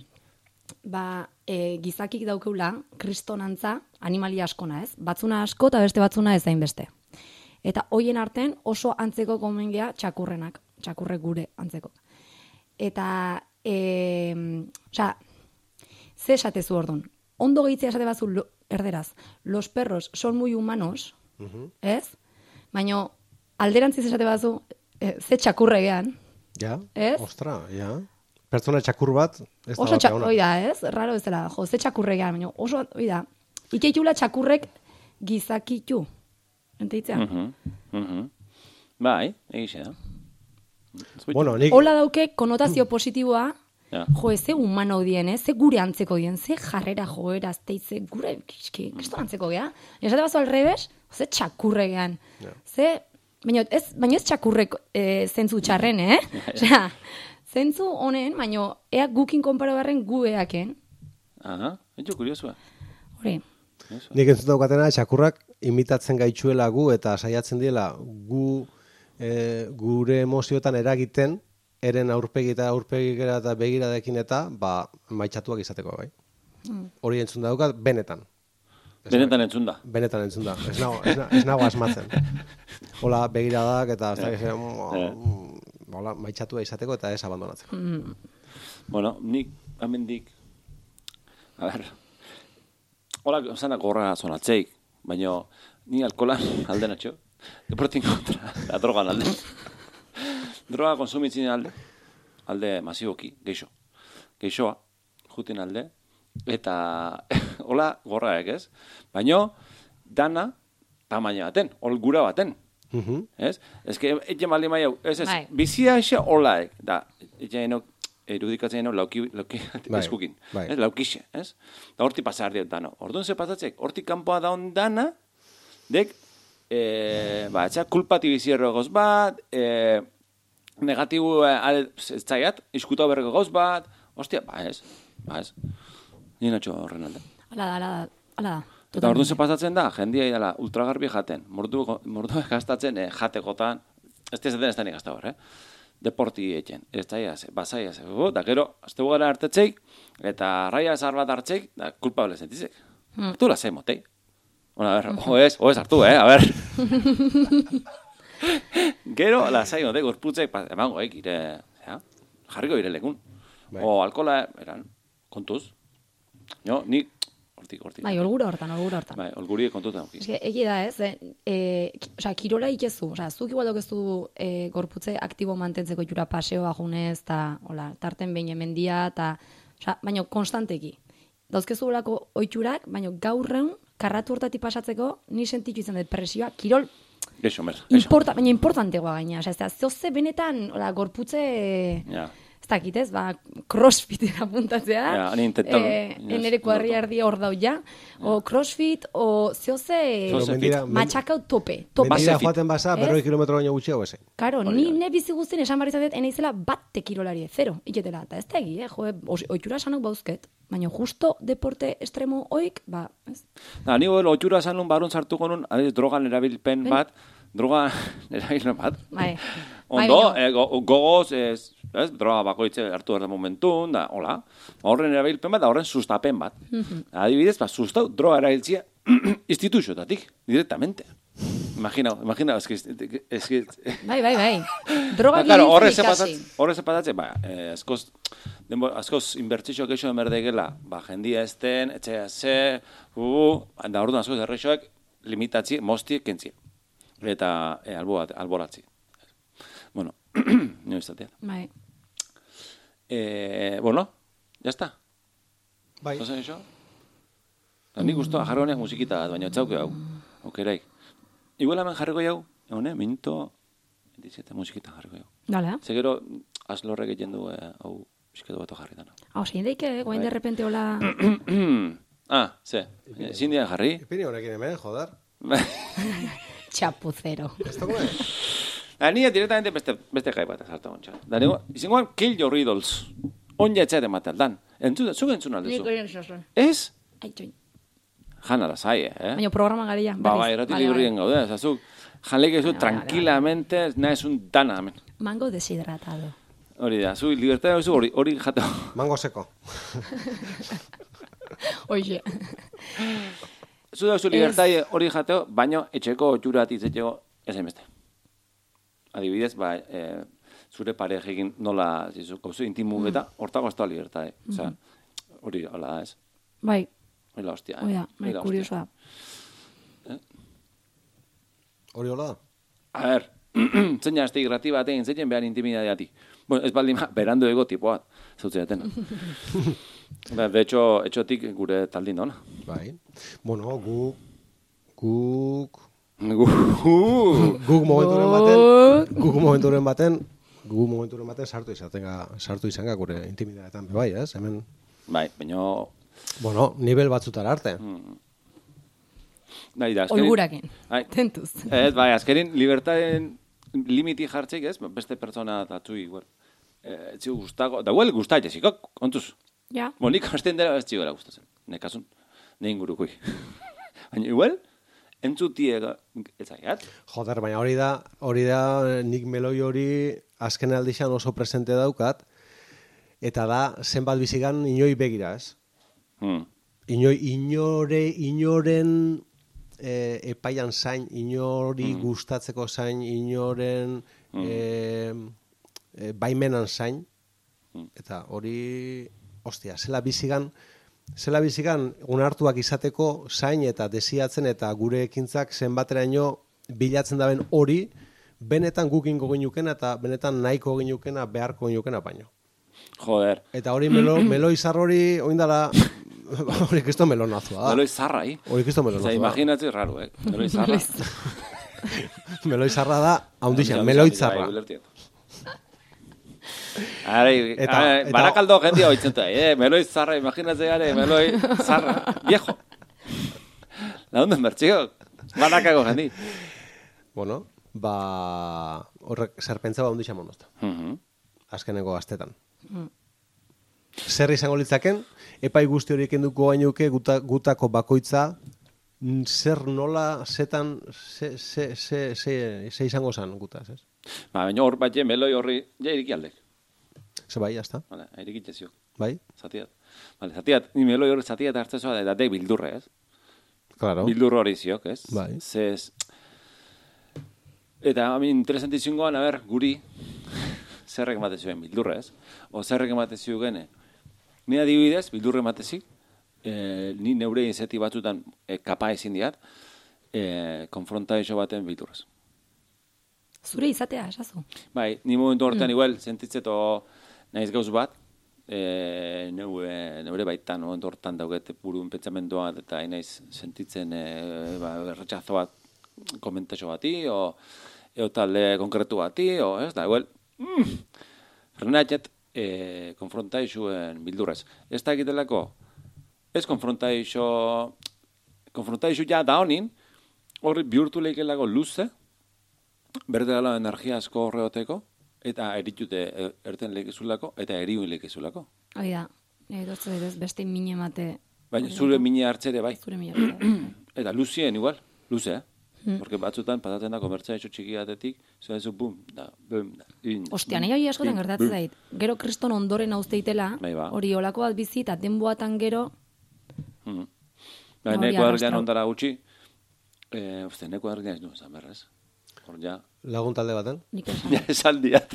ba, e, gizakik daukeula, kristonantza, animalia askona ez, batzuna asko eta beste batzuna ez beste. Eta hoien artean oso antzeko komengea txakurrenak, txakurrek gure antzeko. Eta, e, osea, ze esatezu ordun? Ondo gehitzea esate bazu lo, erderaz, los perros son muy humanos, ez? Baina alderantziz esate bazu, e, ze txakurregean, Ja, Ez? ostra, ja. Pertsona txakur bat, ez da Oso batea txak, ona. oi da, ez? Raro ez dela, jo, ze txakurregean, baina oso, oi da, ikeitula txakurrek gizakitu. Enteitzea? Mhm, mhm. Bai, egixe da. Bueno, nik, Hola dauke konotazio positiboa, Ja. jo, ez ze humano dien, ez? Ze gure antzeko dien, ze jarrera joera, ze gure, kiski, kisto antzeko gea. Esate bazo alrebes, ze txakurregean. Ze, baina ez, baina ez txakurrek e, zentzu txarren, eh? Osea, zentzu honen, baina ea gukin konparo barren gu eaken. Aha, etxo kuriosua. Hori, nik entzut daukatena, txakurrak imitatzen gaitxuela gu eta saiatzen diela gu e, gure emozioetan eragiten, eren aurpegi eta aurpegikera eta begiradekin eta, ba, maitxatuak izateko, bai. Hori entzun daukat, benetan. Benetan entzun da. Benetan entzun da. Ez nago, ez, na- ez nago asmatzen. Hola, begiradak eta ez da hola, maitxatua izateko eta ez abandonatzeko. Bueno, nik amendik, a ber, hola, zanak horra zonatzeik, baina ni alkolan alde natxo, deportin kontra, la drogan alde. Droga konsumitzen alde, alde masiboki, geixo. Geixoa, jutin alde, eta hola gorraek, ez? Baina, dana, tamaina baten, holgura baten. Mhm. Ez? Ez que, etxe maldi mai hau, ez ez, Bai. bizia ese holaek, da, etxe enok, erudikatzen enok lauki, lauki Bai, eskukin, bai. ez, laukixe, ez? Da horti pasar diot dano. Orduan ze pasatzek, horti kanpoa daun dana, dek, e, ba, etxa, kulpati bizierro goz bat, e, negatibo ale, ez zaiat, iskuta berreko goz bat, ostia, ba ez, ba ez. Ni natxo horren alde. Hala da, hala da, hala da. Eta orduan ze pasatzen da, jendia idala ultragarbi jaten, mordu, mordu gastatzen eh, jatekotan, ez ez den ez da ni gazta hor, eh? Deporti etxen, ez ze, bazaia, ze, gu, da gero, azte gara hartetzeik, eta raia zahar bat hartzeik, da kulpable sentizek. Hmm. Tu la ze motei. Bueno, a ver, o ez, o ez hartu, eh, a ver. gero, lasai motei, gorputzek, emango, eh, ire, ja, jarriko ire lekun. Bai. O alkola, eran, kontuz. No, ni, hortik, hortik. Bai, olgura hortan, olgura hortan. Bai, olguri kontutan auki. Eske, egi da, ez? E, e, osea, kirola ikezu, osea, zuk igual daukezu e, gorputze aktibo mantentzeko jura paseoa junez, eta, hola, tarten behin hemendia, eta, osea, baina konstanteki. Dauzkezu olako oitxurak, baina gaurren, karratu hortatik pasatzeko, ni sentitu izan dut presioa, kirol, Geixo, mer. Importa, baina importantegoa gaina, osea, ez da, benetan, hola, gorputze, Ja. ez dakit, ez, ba, crossfitera apuntatzea. Ja, ni intentan, eh, enere kuadri lortu. ardi hor dau ja, o crossfit, o zeoze, matxakau tope, tope. Mendira joaten basa, berroi kilometro baino gutxiago ezen. Karo, ni ne bizi guztien esan barri zatet, enaizela bat tekirolari, zero, iketela. Eta ez da egi, eh, jo, os- ohitura esanok bauzket, baina justo deporte estremo oik, ba, ez? Da, ni hori otxura zanun barun sartuko nun, drogan erabilpen bat, droga erabilpen bat. Bai. Ondo, Bai, eh, go- gogoz, ez, ez, droga bakoitze hartu behar da momentun, da, hola. Horren erabilpen bat, da horren sustapen bat. Adibidez, ba, sustau, droga erabiltzia instituziotatik, directamente. Imagina, imagina, es que, es que, Bai, bai, bai. Droga Ba, claro, gilitzu horre zepatatze, horre zepatatze, ba, eh, askoz, denbo, askoz inbertsizio keixo emerdegela, ba, jendia ezten, etxea ze, uh, da orduan askoz errexoak limitatzi, mosti, kentzi. Eta e, albo, alboratzi. Bueno, no izatea. Bai. Eh, bueno, ya está. Bai. Zozen iso? Da, nik guztua jarri honek musikita bat, baina etxauke hau. Okeraik. Igual hemen jarriko jau, hone, minuto 27 musikita jarriko jau. Dale, eh? Ze gero, azlorrek egiten du, eh, hau, pixketu bat jarri dana. Hau, zein daike, eh, guain de repente hola... ah, ze, ezin dian jarri? Ipini honekin hemen, joder. Chapucero. Ez dago, eh? da, ni directamente beste, beste gai bat azartu gontxa. Da, nigo, izangoan, kill your idols. Onja etxea ematen dan. Entzun, zuk entzun alduzu. Ez? Ai, join. Jana da zai, eh? Baina programa garia. Ba, berriz. bai, errati Vale, librien vale. gaude, zazuk, janleik ezu Vale, vale, tranquilamente, nahi esun dana, hemen. Mango deshidratado. Hori da, zu libertatea duzu hori, hori jato. Mango seko. Oixe. Zu dauzu libertatea hori jateo, baino etxeko otxurat itzetxeko ez beste. Adibidez, ba, e, zure parejekin nola, zizu, gauzu intimu eta hortako ez da libertate. Osea, hori, hola ez. Bai, Hori la hostia. eh? hoi da, bai, kuriosoa. Hori hola da. A ber, zein azte grati batean, zein behar intimidadeati. Bueno, ez baldin, ma, berandu ego tipoat, zautzen ba, de hecho, etxotik gure taldin dona. Bai. Bueno, gu... Guk... Gu- Guk momenturen baten... Guk momenturen baten... Guk momenturen baten sartu izaten ga, sartu izan ga gure intimidadetan bai, ez? Hemen, bai, baina... bueno, nivel batzutara arte. Nahi da, azkenin... Olgurakin. Bai. Tentuz. Ez, bai, azkenin libertaden limiti jartzeik, ez? Beste pertsona datzui, igual. Eh, txu gustako, da igual gustat, jesiko, kontuz. Ja. Bo, nik hasten dela ez txigora gustatzen. Nekasun, ne ingurukui. Baina igual, entzutie ez zaiat. Joder, baina hori da, hori da nik meloi hori azken aldixan oso presente daukat, eta da zenbat bizigan inoi begira, ez? Hmm. Ino, inore, inoren e, epaian zain, inori gustatzeko zain, inoren e, e, baimenan zain, eta hori, ostia, zela bizigan, zela bizigan unartuak izateko zain eta desiatzen eta gure ekintzak zenbateraino bilatzen daben hori, benetan gukingo ginukena eta benetan nahiko ginukena, beharko ginukena baino. Joder. Eta hori melo, melo izar hori, oindala, hori kisto melonazua da. Meloi zarra, hi. Hori kisto Oza, melonazua da. imaginatzi raro, eh? Meloi zarra. Meloizarra da, haundixan, Bai, meloitzarra. ulertiet. Are, Eta- are, eta- barakaldo jendia hoitzen da, eh? Meloi zarra, imaginatzen gare, meloi zarra, viejo. Launden bertxio, barakako jendi. Bueno, ba, horrek zerpentza ba haundixan mondozta. Mhm. azkeneko astetan. Zer izango litzaken, epai guzti horiek enduko gainuke guta, gutako bakoitza, mm, zer nola, zetan, ze, ze, ze, ze, ze izango zan gutaz, ez? Ba, baina hor bat meloi horri, ja iriki aldek. Ze bai, jazta, Vale, irikitze ziok. bai? Zatiat. Vale, zatiat, ni meloi horri zatiat hartzen zoa, eta dek bildurre, ez? Claro. Bildur hori ziok, ez? Bai. Zez... Eta, hami, interesantizungoan, a ber, guri, zerrek emate zuen bildurra, ez? O zerrek emate zuen, Ni adibidez, bildurre ematezik, e, ni neure izeti batzutan e, kapa ezin diat, e, konfrontazio baten bildurrez. Zure izatea, esazu. Bai, ni momentu hortan igual sentitzeto naiz gauz bat, e, neure, neure baitan momentu hortan dauget buruen pentsamendua eta naiz sentitzen e, ba, erretxazo bat komentatxo bati, o, eo talde konkretu bati, o ez da, igual, mm, e, konfrontaizuen bildurrez. Ez da egitelako, ez konfrontaizo, konfrontaizo ja da honin, horri bihurtu leikelako luze, berde dela energia asko horreoteko, eta eritute e, erten lekezulako, eta eriun lekezulako. Hori da, etortze ez beste mine mate. Baina zure mine hartzere bai. Zure mine mate. Eta luzien igual, luze, eh? Porque batzutan patatzen da komertza txiki batetik, zuen zu bum, da, bum, da, in, Ostia, nahi hori askotan gertatzen zait. Gero kriston ondoren hauzteitela, Bai, ba. hori olako bat bizi, eta denboatan gero, Mhm. Bai, Hori neko herrian arrastrau. ondara gutxi, eh, uste, neko herrian ez du, esan berrez. Hor ja, Lagun talde baten. nik esan. ja esan diat.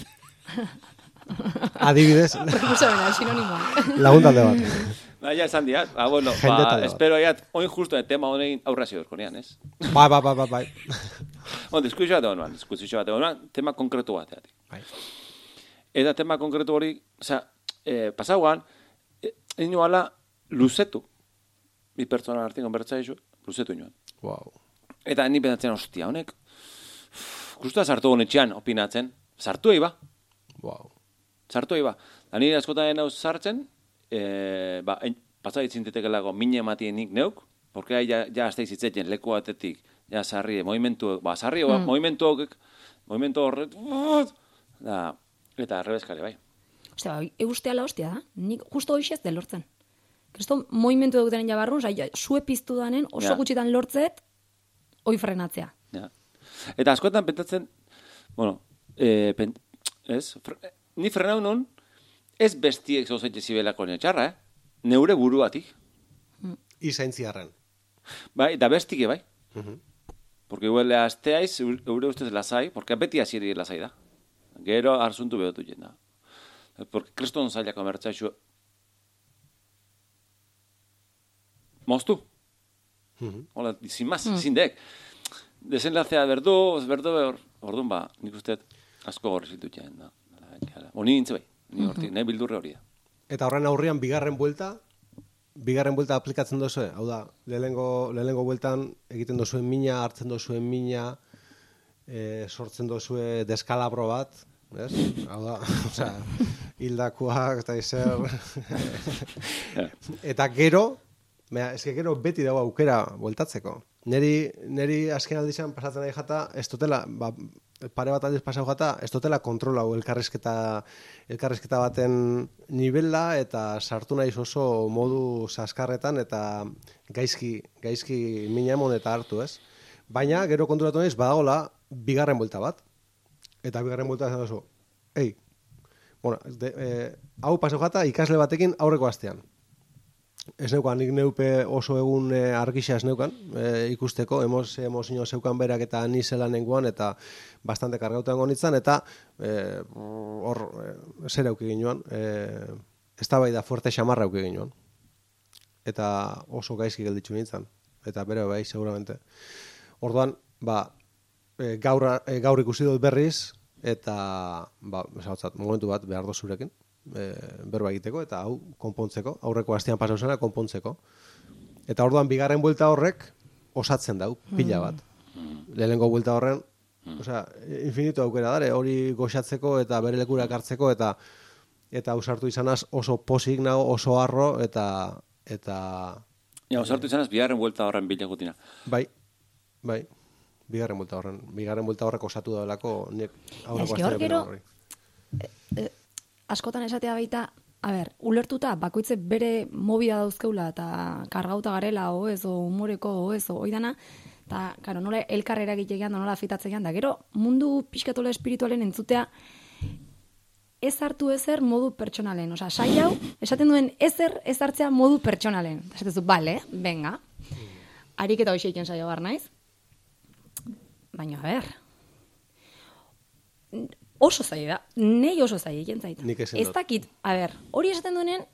Adibidez, lagun talde baten. Ba, ja esan diat. Ba, bueno, ba, bat. espero aiat, oin justo tema honein aurra zidorko nean, ez? Bai, bai, bai, bai, bai. On, diskusio bat egon, diskusio bat egon, tema konkretu bateatik. Bai. Eta tema konkretu hori, oza, e, pasauan, e, ino ala luzetu, bi pertsona artean konbertza isu, luzetu inoan. Wow. Eta ni pensatzen, ostia, honek, justa sartu honetxean opinatzen, sartu ba, Wow. sartu ba. Da nire askotan hau sartzen, e, ba, en, pasa ditzintetekelako mine ematienik neuk, porque ahí ya, ya azteiz itzetzen leku batetik, ja sarri, movimentu, ba, sarri, mm. movimentu hokek, movimentu horret, da, eta arrebeskale, bai. Ostia, ba, eustea la hostia da. Nik justo hoxez de lortzen. Kristo, moimentu dugutenen jabarrun, zai, sue piztu danen, oso Ja. gutxitan lortzet, oi frenatzea. Ja. Eta askotan pentsatzen, bueno, e, pen, ez, fre, ni frenau nun, ez bestiek zauzaitze zibelako netxarra, eh? Neure buruatik. Izaintziarren. Bai, da bestike, bai. Mhm. Porque igual asteaiz, eure ustez lasai, porque beti hasieri lasai da. Gero arzuntu behotu jenda. Porque kriston zailako mertzaixu... Moztu. Mhm. Hola, sin más, sin dek. Desenlazea berdu, berdu, hor, orduan ba, nik uste asko gorri zitu jaen da. Oni nintze bai, ni horti, nahi bildurre hori da. Eta horren aurrian bigarren buelta, bigarren buelta aplikatzen dozu, hau da, lehenengo, lehenengo bueltan egiten dozuen mina, hartzen dozuen mina, e, sortzen dozue deskalabro bat, ez? Hau da, osea, hildakoak eta izer. eta gero, mea, eske gero beti dago aukera bueltatzeko. Neri, neri azken aldizan pasatzen nahi jata, ez dutela, ba, pare bat aldiz pasau jata, ez dutela kontrola hau elkarrizketa, elkarrizketa baten nivela eta sartu naiz oso modu saskarretan eta gaizki, gaizki minamon eta hartu, ez? Baina, gero konturatu naiz, badagola, bigarren buelta bat. Eta bigarren buelta esan duzu, ei, bueno, de, eh, hau pasau jata ikasle batekin aurreko astean. Ez neukan, nik neupe oso egun e, argisa ez neukan, e, ikusteko, emoz, emozio zeukan berak eta ni zela nengoan, eta bastante kargautan gonitzan, eta e, hor, e, zer auki ginoan, e, ez da bai da fuerte xamarra auki ginoan. Eta oso gaizki gelditzu nintzen, eta bere bai, seguramente. Orduan, ba, e, gaur, e, gaur ikusi dut berriz, eta, ba, esagotzat, momentu bat behar dozurekin, e, berba egiteko, eta hau konpontzeko, aurreko astean pasau zena konpontzeko. Eta orduan, bigarren buelta horrek, osatzen dau, pila bat. Lehenengo buelta horren, osea, infinito aukera dare, hori goxatzeko eta bere lekurak hartzeko, eta eta ausartu izanaz oso posik nago, oso harro, eta, eta Ja, osartu izanaz, biharren buelta horren bilagutina. bai, bai, bigarren buelta horren, bigarren buelta horrek osatu daudelako, nik aurreko Eske hor astero gero-. Askotan esatea baita, a ber, ulertuta, bakoitze bere mobida dauzkeula eta kargauta garela, o ez, o humoreko, o ez, o oidana, eta, karo, nola elkarrera egitean, da nola fitatzean, da gero, mundu pixkatola espiritualen entzutea, ez hartu ezer modu pertsonalen. Osea, sai hau, esaten duen ezer ez hartzea modu pertsonalen. Eta Esatezu, bale, venga. Ariketa hoxe egiten saio naiz. Baina, a ber, oso zaila da. Nei oso zaila egiten zait. Nik ezin Ez dakit, a ber, hori esaten duenen,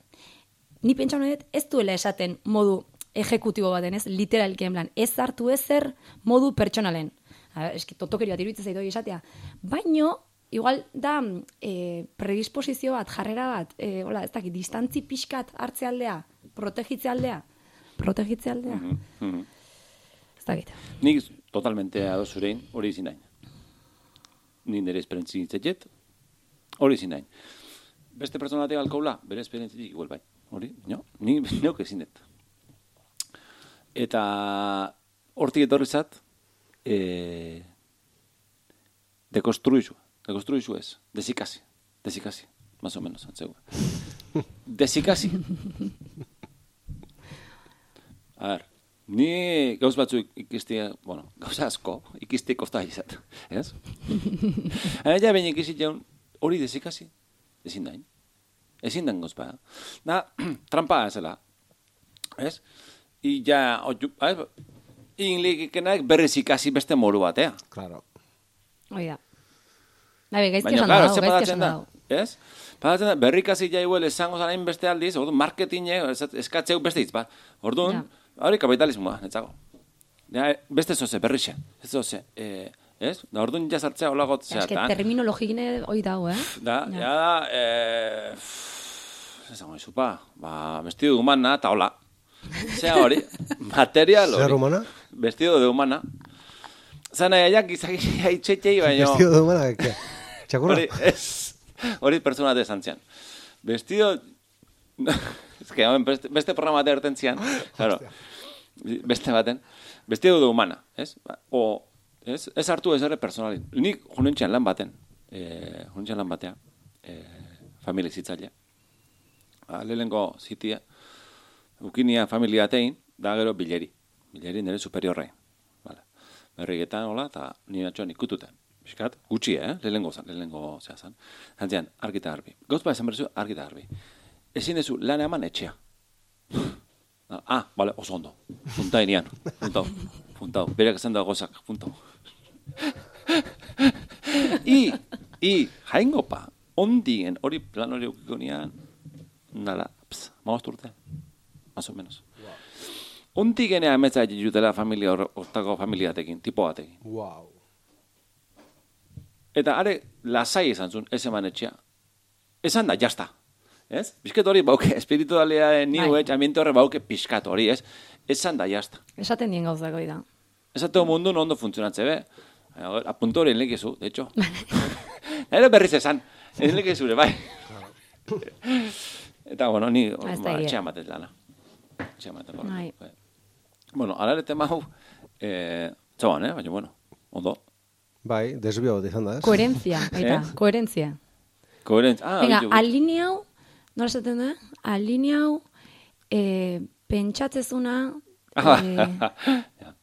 ni pentsa dut ez duela esaten modu ejekutibo baten, ez literalki en plan, ez hartu ezer modu pertsonalen. A ber, eski totokeri bat iruditzen zait hori esatea. Baino, igual da e, predisposizio bat, jarrera bat, e, hola, ez dakit, distantzi pixkat hartze aldea, protegitze aldea, protegitze aldea. Mhm. Ez dakit. Nik totalmente ados zurein, hori izin nahi. Ni nire esperientzi nintzetet, hori izin nahi. Beste pertsona batek alkohola, bere esperientzitik igual bai. Hori, no? Ni neuk ezin dut. Eta hortik etorri zat, e, dekonstruizu, dekonstruizu ez, desikasi, desikasi, más o menos, antzegu. Desikasi. A ver, ni gauz batzuk ikistia, bueno, gauza asko, ikistia kosta izat, ez? Baina ja behin ikisi jaun, hori desikasi, ezin dain. Ezin den gauz ba. Na, trampa zela, ez? I ja, oiu, ez? Inlik ikenak berriz ikasi beste moru batea. Claro. Hoi da. Bai, gaizki Baina, esan claro, dago, gaizki esan da, dago. ez? Padatzen da, berrikasi jaiuel esango zarain beste aldiz, orduan marketing eskatzeu beste hitz, ba. Orduan, Ja. Hori kapitalismoa, netzago. Ja, beste zoze, berrixe, ez zoze, eh, ez? Da, orduan ja sartzea holagot Es que zeatan. terminologine hoi dago, eh? Da, Ja. ja da, eh, esango izupa, ba, vestido de humana, eta hola. Zea hori, material hori. Zer humana? Vestido de humana. Zana jaiak izaki haitxetxei, baina... Vestido de humana, que Txakurra? Hori, ez, hori pertsona de zantzian. Vestido... es que, beste, beste programa bat erten zian, claro, beste baten, vestido de humana, ez? Ba, O, ez, ez hartu ez ere personalin. Nik junentxean lan baten, eh, junentxean lan batea, eh, familia zitzailea. Ba, lehenengo zitia, ukinia familia atein, da gero bileri. Bileri nire superiorrei. Vale. Berrietan, hola, eta nire atxoan ikututen. Biskat, gutxi, eh? Lehenengo zan, lehenengo zea zan. Zantzian, argita garbi. Gauz ba esan berzu, argita garbi. Ezin dezu, lan eman etxea. ah, vale, oso ondo. Punta inian, puntau, puntau. Berak esan da gozak, puntau. I, i, jaingo pa, ondien, hori plan hori ukiko nian, nala, ps, maost urte, más o menos. Onti genea emetza jutela familia hor- hortako familiatekin, tipo batekin. Wow. Eta are, lasai izan zuen, ez eman etxea. Esan da, jazta. Ez? Bizket hori bauke, espiritualea niu, Bai. eh, ambiente horre bauke pixkat hori, ez? Esan da, jazta. Esaten dien gauzak hoi da. Esateko mundu ondo funtzionatze be. Apunto hori enlekizu, de hecho. Ero berriz esan, enlekizu ere, bai. Eta, bueno, ni Ah, ez ba, etxean batet lana. Etxean batet lana. Bai. Bai. Bueno, ala ere tema hau, eh, txaban, eh? Baina, bueno, ondo. Bai, desbio bat izan da, ez? Koherentzia, baita, Eh? koherentzia. Koherent, ah, Venga, bitu, alinea hau, nola esaten da? Alinea hau, eh, pentsatzezuna, Ah, eh, ja.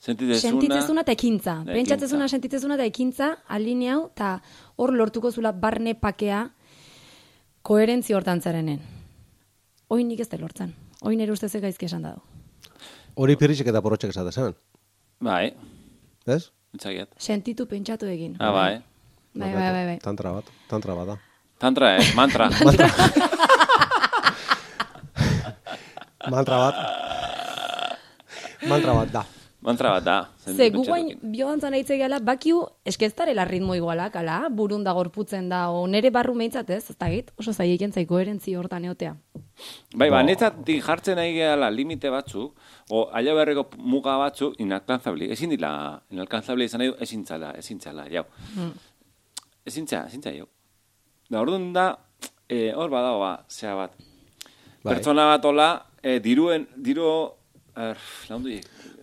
Sentitzezuna. sentitzezuna eta ekintza. Pentsatzezuna, ekintza. sentitzezuna eta ekintza, alinea hau, eta hor lortuko zula barne pakea koherentzia hortan zarenen. oin nik ez da lortzen. Oin ere ustez gaizki esan dago. Hori pirritxek eta porrotxek esate zen, Bai, ez? Sentitu pentsatu egin. Ah, bai. Bai, bai, bai, bai. Tantra bat, tantra bat da. Tantra, eh? Mantra. Mantra bat. Mantra bat da. Mantra bat da. Ze gu guain biodantzan aitze gala, bakiu eskeztarela ritmo igualak, ala, burun da gorputzen da, o nere barru meintzat ez, ez dakit, oso zaieken zai koherentzi hortan eotea. Bai, ba, netzat di jartzen nahi gehala limite batzuk, o aila berreko muga batzuk inalcanzable. Ezin dila, inalcanzable izan nahi du, ezin txala, ezin txala, jau. Ezin txala, ezin txala, jau. Da, orduan da, eh, hor badago, ba, zea bat. Bai. Pertsona bat ola, eh, diruen, diru, er, laundu.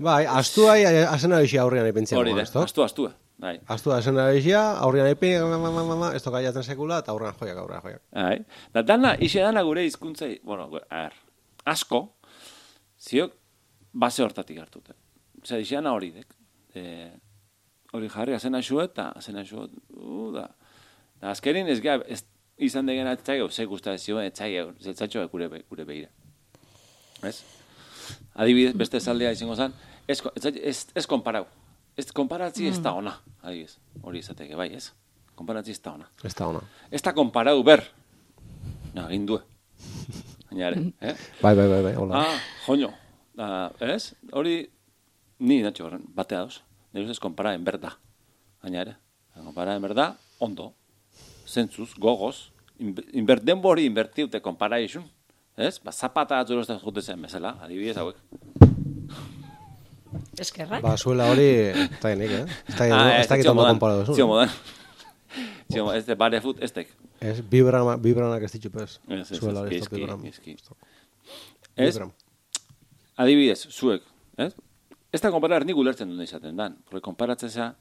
Bai, astua asena bixia aurrian epentzia. Hori da, astu, astu. Bai. Astua ma, ma, ma, ma, ez toka jatzen sekula, eta aurrean joiak, aurrean joiak. Bai. Da, dana, ixe dana gure hizkuntzai, bueno, gu- a ver, asko, ziok, base hortatik hartute. Osea, ixe dana hori dek. E, hori jarri, azena xu eta azena xu, uh, da. Da, azkerin ez gara, ez izan degen atzaio, ze guzta ez zioen, etzaio, zeltzatxo gure, gure behira. Ez? Adibidez, beste zaldea izango zen, ez, ez, ez, ez konparau. Ez konparatzi ez da ona, adibidez. Hori izateke, bai, ez? Konparatzi ez da ona. Ez da ona. Ez da konparau ber. Na, egin du. Baina ere, eh? Bai, bai, bai, bai, hola. Ah, joño. Da, ez? Hori, ni natxo batea doz. Nire ustez konpara en berda. Baina ere, konpara en berda, ondo. Zentzuz, gogoz. Inbe- Inber, denbori inbertiute konpara isun. Ez? Ba, zapata atzuro ez da jute zen bezala, adibidez hauek. Eskerrak? Ba, zuela hori, ez da nik, eh? Ez da Ah, ez da ondo modan, konparado txio zu. modan. Txio modan, ez de bare foot, ez tek. Ez, bibrama, bibranak ez ditu pez. Ez, ez, Zuela ez, hori ez da bibram. Ez? Adibidez, zuek, ez? Ez da konparar nik ulertzen duen izaten dan, porque konparatzen zea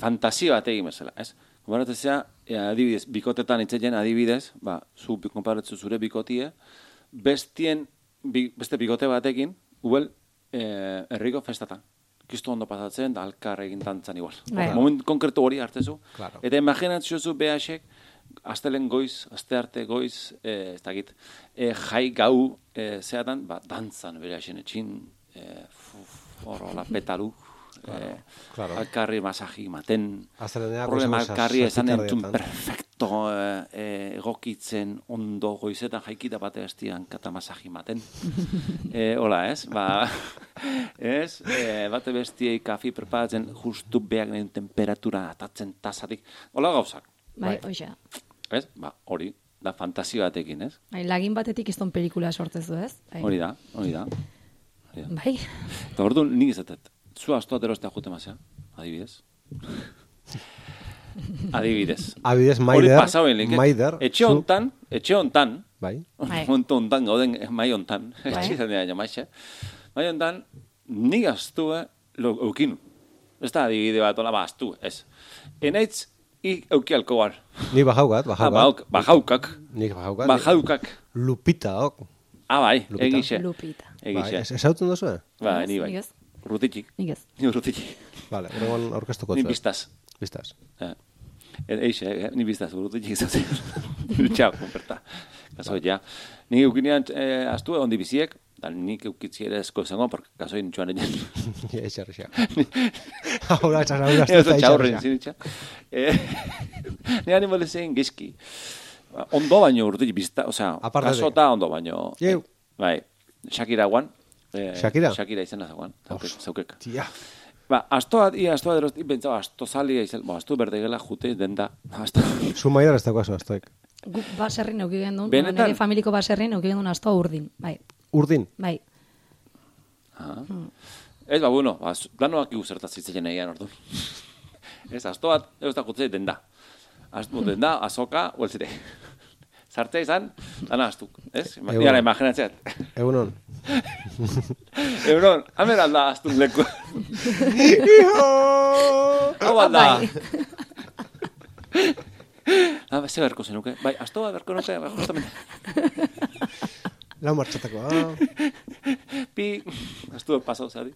fantasia bat egin bezala, ez? Konparatzen zea, e, adibidez, bikotetan itzeien adibidez, ba, zu konparatzen zure bikotie, bestien, bi, beste bikote batekin, ubel, e, herriko festatan. Kistu ondo pasatzen, da alkar egin dantzan igual. Bai. Moment konkretu hori hartzezu. Claro. Eta imaginatzen zu behasek, astelen goiz, aste arte goiz, eh, ez dakit, eh, jai gau eh, zeatan, ba, dantzan bere hasen etxin, eh, fu- horrola petalu, eh, claro. alkarri masaji maten, problema alkarri esan entzun perfecto eh, eh, egokitzen ondo goizetan jaikita bate estian kata masaji maten. eh, hola, ez? Ba, ez? Eh, bate bestiei kafi preparatzen justu behak den temperatura atatzen tasatik. Hola gauzak. Bai, oixa. Ez? Ba, hori, da fantasio batekin, ez? Bai, lagin batetik izton pelikula sortzezu, ez? Bai. Hori da, hori da. Hori da. Bai. Eta orduan nik izatet, zu astoat erostea jute mazea, adibidez. adibidez. Adibidez, Hori Maider, pasau elik, Maider, etxe zu- hontan, etxe hontan, Bai. Bai. monto hontan gauden, eh, mai hontan, Bai. etxe izan dira jamaixe, mai hontan, nik astue lo eukinu. Ez da adibide bat, hola, ba, astu, ez. Enaitz, i euki alkoar. Ni bajaukat, Ah, bajaukat. bauk, bajaukak, Nik bajaukat. bajaukak. Lupita, ok. Ah, bai, Lupita. egixe. Lupita. Bai, Egixe. ez, esautzen duzu, eh? Ba, ni bai. nik ez. Rutitxik. Nik ez. Ni rutitxik. Vale, horregon aurkeztuko Ni biztaz. Biztaz. Eh, Eixe, eh, ni biztaz, rutitxik izatzen. Txau, konperta. Kaso, ja. Ni eukinean eh, astu ondi biziek, da nik eukitzi ere esko zango, porque kaso intxuan egin. Ja, etxarrixia. Ahora, txarra, ahora, Ez ez txaurren, zinitxa. Eh, Ni animo lezen gizki. Ondo baino urtik bizta, osea, de- kasota ondo baino. Bai, Shakira guan. Eh, Shakira? Shakira izena zaguan, zaukek. zaukek. Tia. Ba, astoa, ia astoa erosti, pentsaba, asto zalia izan, bo, asto berdegela jute denda, asto. Zu Maider ez daukazu, astoik. Guk baserrin euki gendun, Benetan? nire familiko baserrin euki gendun astoa urdin. Bai, Urdin. bai. Ah. Ez, ba, bueno, ba, zu- danoak igu zertaz zitzen egian orduan. ez, astoat, ez da jutze denda. Astu denda, azoka, hueltzire. Zartzea izan, dana astuk, ez? Egun. Diara, imaginatzeat. Egunon. Euron, hamer alda astun leku. Hau alda. Bai. Ah, ze berko zenuke. Bai, astoa berko nuke, bai, justamente. Lau martxatako. Ah. Pi, astu pasau zari.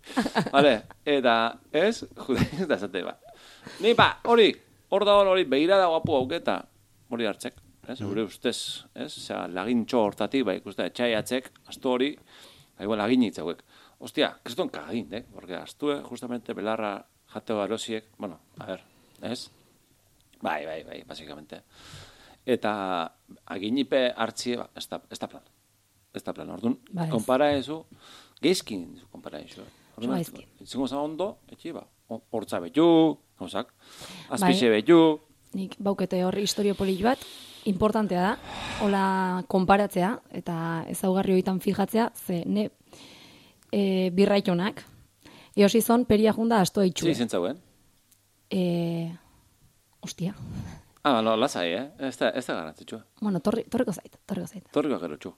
Vale, eta, ez, jude, da esate, ba. Ni, ba, hori, hor da hori, behira da guapu auketa, hori hartzek. Ez? Gure ustez, ez? Osea, lagintxo hortatik, bai, ikuste, etxaiatzek, astu hori, bai, igual lagin hitzauek. Ostia, kriston kagin, eh? Porque astue, justamente, belarra jateo arosiek, bueno, a ver, ez? Bai, bai, bai, básicamente. Eta aginipe hartzie, ba, ez da, ez da plan. Ez da plan, orduan, Ba, konpara ezu, geizkin konpara ezu. Oso gaizki. Izango za ondo, etxe, ba, ho- hortza betu, gauzak, azpixe Bai. betu, Nik baukete hor historio polit bat, importantea da, hola konparatzea, eta ezaugarri horietan fijatzea, ze ne e, birraitonak, eosi zon peria junda astoa itxue. Sí, zentzauen. E, ostia. Ah, no, lasai, eh? Ez da, ez da garantzitsua. Bueno, torri, torriko zait, torriko zait. Torriko gero txu.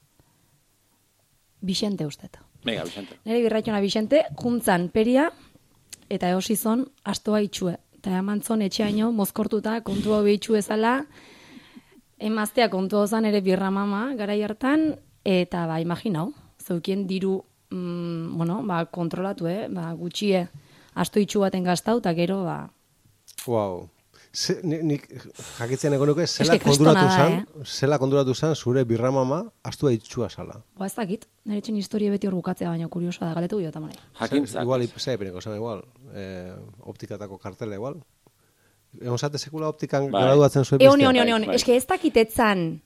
Bixente ustet. Mega, Vicente. Nire birraitona Bixente, juntzan peria, eta eosi zon astoa itxue. Eta eman zon etxeaino, mozkortuta, kontu hau itxu ezala, emaztea kontu ozan ere birra mama, garai hartan, eta ba, imaginau, zeukien diru, mm, bueno, ba, kontrolatu, eh? ba, gutxie, asto itxu baten gaztau, eta gero, ba, Wow. Ze, ni- nik jakitzen ego nuke, zela konduratu zan, zela konduratu zan zure birramama astua itxua zala. ba, ez dakit, nire txin historia beti hor bukatzea, baina kuriosoa da, galetu dio tamanei. Jakintzak. Igual, ze epineko zan igual, eh, optikatako kartela igual. Egon zate sekula optikan Bai. graduatzen zuen Egon, bestea? egon, egon, Bai, bai. eske ez dakitetzan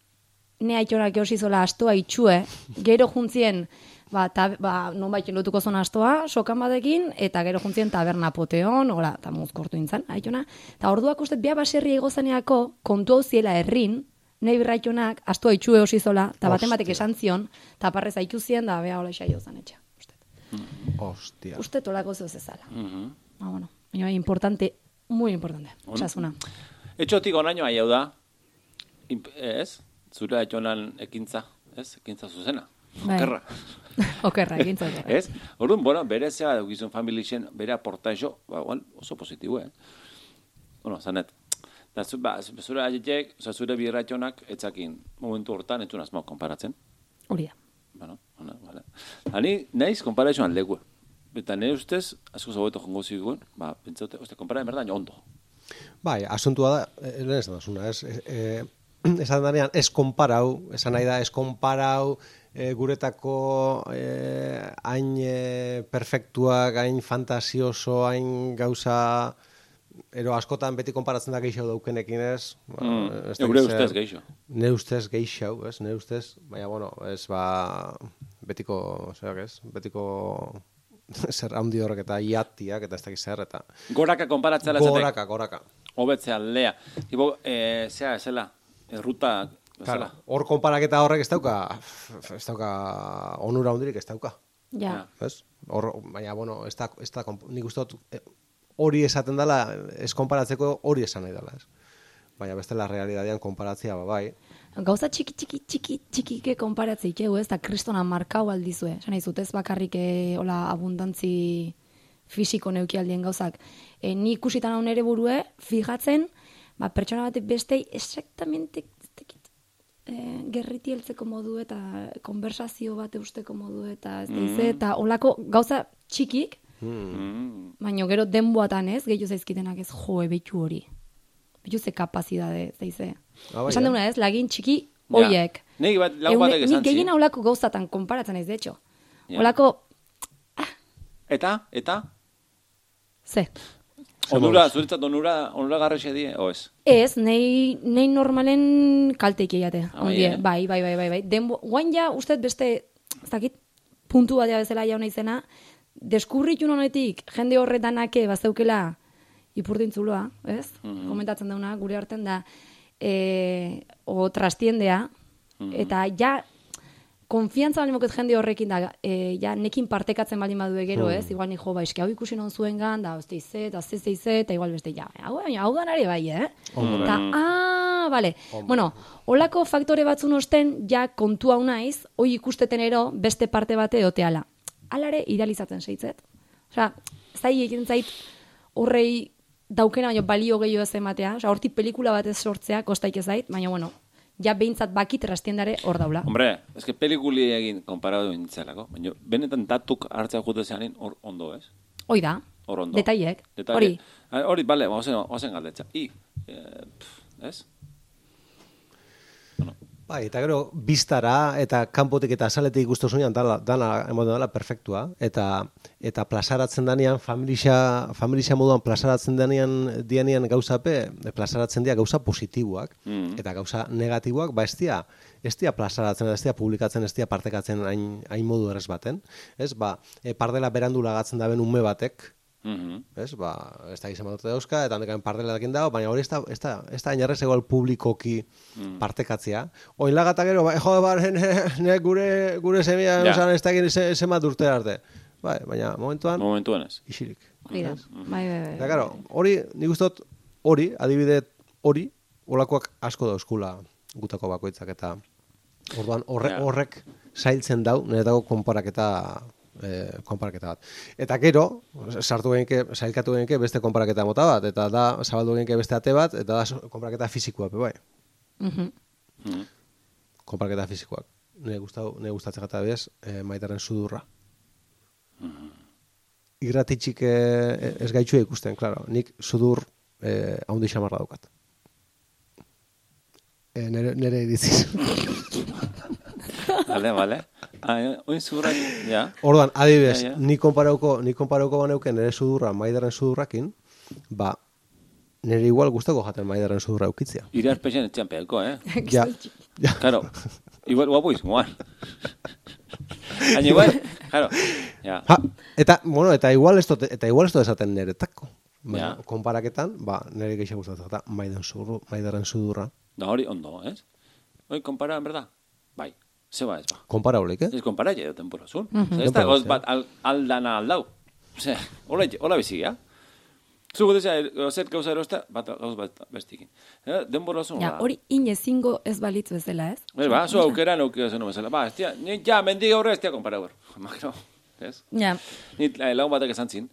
ne aitorak eosizola astoa itxue, gero juntzien, ba, ta, ba non baitin lotuko zon astoa, sokan batekin, eta gero juntzien taberna poteon, hola, eta muzkortu intzan, aitona. Eta orduak uste, bea baserri egozaneako, kontu hau ziela herrin, nahi birraitonak, astoa itxue osizola, eta baten batek esan zion, eta parrez aitu zien, da bea hola xaio zan etxea. Uste, Ostia. uste tolako zeu zezala. Mhm. Ba, bueno, bai, importante, muy importante, osasuna. Etxotik onaino hau da, imp- ez? Zure etxonan ekintza, ez? Ekintza zuzena. Bai. Okerra. Okerra, egintza okerra. Ez? Orduan, bueno, bere zea dugizun familixen, bere aportaixo, ba, igual, oso positibo, eh? Bueno, zanet. Da, zu, ba, zu- zure aietek, oza, zure birratxonak, etzakin momentu hortan, entzun asmo konparatzen. Hori da. Bueno, bueno, vale. Ani, naiz, konparazioan leku. Eta nire ustez, asko zagoeto jongo zigun, ba, pentsaute, oste, konpara, berda, ondo. Bai, asuntua da, eh, lehen esan dasuna, ez, eh, esan danean, ez konparau, esan nahi da, ez konparau, eh, guretako eh, hain eh, perfektuak, hain fantasioso, hain gauza, ero askotan beti konparatzen da gehiago daukenekin ez. Ba, Mm, ez Eure zer- ustez geixo. Ne ustez gehiago, ez, ne ustez, baina, bueno, ez ba, betiko, zerak ez, betiko zer handi horrek eta iatiak eta ez dakit zer, eta Goraka konparatzea latzatek. goraka, goraka. Hobetzea lea. Tipo, eh, zea, ezela, erruta, Claro, ezela. hor konparaketa horrek ez dauka, ez dauka onura hondirik ez dauka. Ja. Ez? Hor, baina, bueno, ez da, ez da, nik uste dut, eh, hori esaten dela, ez konparatzeko hori esan nahi dela, ez? Baina bestela realitatean konparatzea, ba, bai. Gauza txiki, txiki, txiki, txikike konparatze itxegu, ez, da kristona markau aldizue. Esan nahi zut, ez bakarrik eh, hola abundantzi fisiko neukialdien gauzak. E, ni ikusitan hau nere burue, fijatzen, ba, pertsona batek bestei exactamente dakit, e, gerriti heltzeko modu eta konversazio bat eusteko modu eta ez mm. eta holako gauza txikik, Mm. baina gero denboatan ez, gehiago zaizkitenak ez joe betxu hori. Betxu ze kapazidade, zeize. Ah, bai, Esan deuna ez, lagin txiki Ja. hoiek. Nik bat, lau batek esan Nik gehien zi. aulako gauzatan konparatzen naiz, de hecho. Ja. Olako, Eta, eta, ze. onura, zuretzat onura, onura garrexe die, o ez? Ez, nei, nei normalen kalteik eiate. Ah, bai, eh? bai, bai, bai, bai, bai. Denbo, guain ja, uste beste, ez dakit, puntu batea bezala jauna izena, deskurritu honetik jende horretanake bazeukela ipurdintzuloa, ez? Mhm. Komentatzen dauna, gure artean da, e, o trastiendea, Mhm. eta ja, konfiantza bali moket jende horrekin da, e, ja, nekin partekatzen baldin badue gero, Mhm. ez? Igual ni jo, ba, eske hau ikusi non zuengan, da, oste ize, eta ze ze ize, eta igual beste, ja, hau, hau danare bai, eh? Eta, ah, bale. Bueno, holako faktore batzun osten, ja, kontu hau naiz, hoi ikusteten ero, beste parte bate oteala. Alare, idealizatzen seitzet. Osea, zai egiten zait, horrei daukena baino balio gehiago ez ematea. Osea, hortik pelikula bat ez sortzea, kostaik ez zait, baina bueno, ja behintzat bakit rastiendare hor daula. Hombre, que pelikuli egin konparatu intzelako, baina benetan datuk hartzea jute zeanin hor ondo, ez? Hoi da, Hor ondo. detaiek, hori. Ah, Hori, bale, ozen, ozen galdetza. I, eh, pff, ez? Bueno, Bai, eta gero, biztara eta kanpotik eta azaletik ikustu zunean dana, dana emoten dela perfektua. Eta, eta plazaratzen danean, familia, familia moduan plazaratzen danean, dianean gauzape, plazaratzen dira gauza positiboak. Mm. Eta gauza negatiboak, ba ez dira, ez dira plazaratzen, ez dira publikatzen, ez dira partekatzen hain, hain modu errez baten. Ez, ba, e, pardela berandu lagatzen daben ume batek, mhm. Ez, ba, ez da izan dute dauzka, eta handekan pardela dakin dago, baina hori ez da, ez da, ez da inarrez egoal publikoki Mm. partekatzea. Oin lagata gero, ba, jo, ba, ne, ne, gure, gure semia, Ja. ja. ez da egin ze, zemat urte arte. Bai, baina momentuan, Momentuan ez. isilik. Hori da. Bai, bai, bai. Eta, karo, hori, nik uste dut, hori, adibide hori, olakoak asko dauzkula gutako bakoitzak, eta orduan horre, Ja. horrek zailtzen dau, niretako konparaketa eh, konparaketa bat. Eta gero, sartu genike, sailkatu genike beste konparaketa mota bat, eta da, zabaldu genike beste ate bat, eta da konparaketa fizikoa, pe bai. Mhm. Mhm. Konparaketa fizikoak. Nire gustau, nire gustatzen gata bez, eh, maitaren sudurra. Irratitxik eh, ez gaitxua ikusten, claro. Nik sudur eh, haundi xamarra daukat. Eh, nere, nere iritziz. Vale, vale. Ah, oin zurrak, ja. Orduan, adibidez, Ja, ja. ni konparauko, ni konparauko baneuken nere sudurra maidaren sudurrakin, ba, nire igual gustako jaten maidaren sudurra eukitzia. Ire arpexen etxean peako, eh? Ja, ja. Claro. Igual guapo izmoan. Baina igual, claro. Ja. Ha, eta, bueno, eta igual dut, eta igual dut esaten neretako. Baina, Ja. konparaketan, ba, nire gehiago gustatzen eta maidaren sudurra. Da hori ondo, ez? Hoi, kompara, en verdad? Bai. Zeba ez, ba. Komparaulik, eh? Ez kompara ja temporal zun. Mhm. Ez da goz bat al, aldana aldau. Ose, hola, hola bizi, ja? Zugu desa, zer gauza erosta, bat gauz bat bestikin. Eh, denbora zun, Ja, ba. hori inezingo ez balitz bezala, ez? Ez, ba, zu aukera naukio zen bezala. Ba, ez tia, ni ja, mendi gaur ez tia kompara gaur. Makro, ez? Ja, Ni eh, lagun batek esan zin,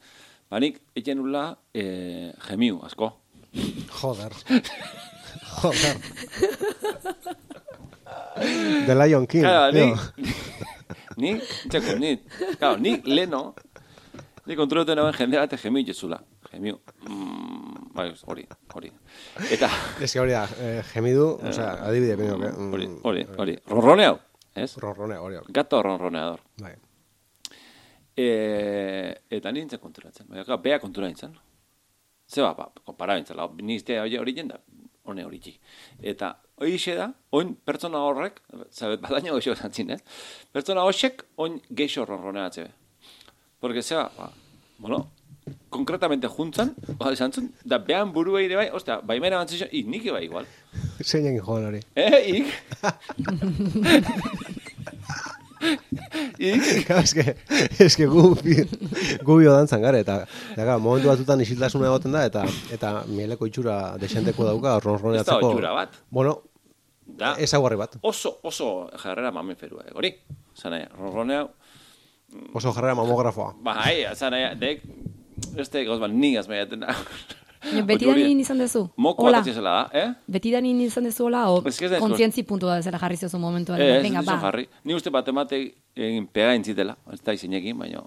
ba, nik eten nula eh, gemiu, asko. Joder. Joder. The Lion King. Claro, ni, ni, txeko, ni, claro, ni leno, ni kontrolatu nagoen jende bat gemiu jetzula. Gemiu. Mm, bai, hori, hori. Eta, Ez que hori da, eh, gemidu, o sea, adibide, benio, que... mm, hori, hori, hori. Ronroneau, ez? Ronrone, hori, hori. Gato ronroneador. Bai. E, eta ni nintzen konturatzen. Baina, bea kontura nintzen. Zeba, ba, konpara nintzen, lau, ni izte hori hori jenda, hone hori txik. Eta, hori ixe da, oin pertsona horrek, zabet, badaino geixo zantzin, eh? Pertsona hoxek, oin geixo ronroneatze. Porque zeba, ba, bueno, konkretamente juntzan, ba, esan zuen, da behan burua ere bai, ostia, baimena bantzizio, i, nik eba igual. Zeinen joan hori. Eh, ik? ik? Es que, gu, bi- gu bio dantzan gara, eta, eta gara, momentu batutan isiltasuna egoten da, eta eta mieleko itxura desenteko dauka, Ez da ronroneatzeko. bat. Bueno, Da, ezaguarri bat. oso, oso jarrera mamiferua, eh, hori. Zana, ronroneau, Oso jarrera mamografoa. bai, zana, dek, este gauz bat ni azmaiaten da. Betidanin izan dezu? Moko Hola. bat da, eh? Betidanin izan dezu hola, o Ez que ez da- kontzientzi puntu da bezala jarri zozu momentuan. Ez, Venga, ez ba. jarri. Ni uste bat emate egin pega intzitela, ez da izinekin, baina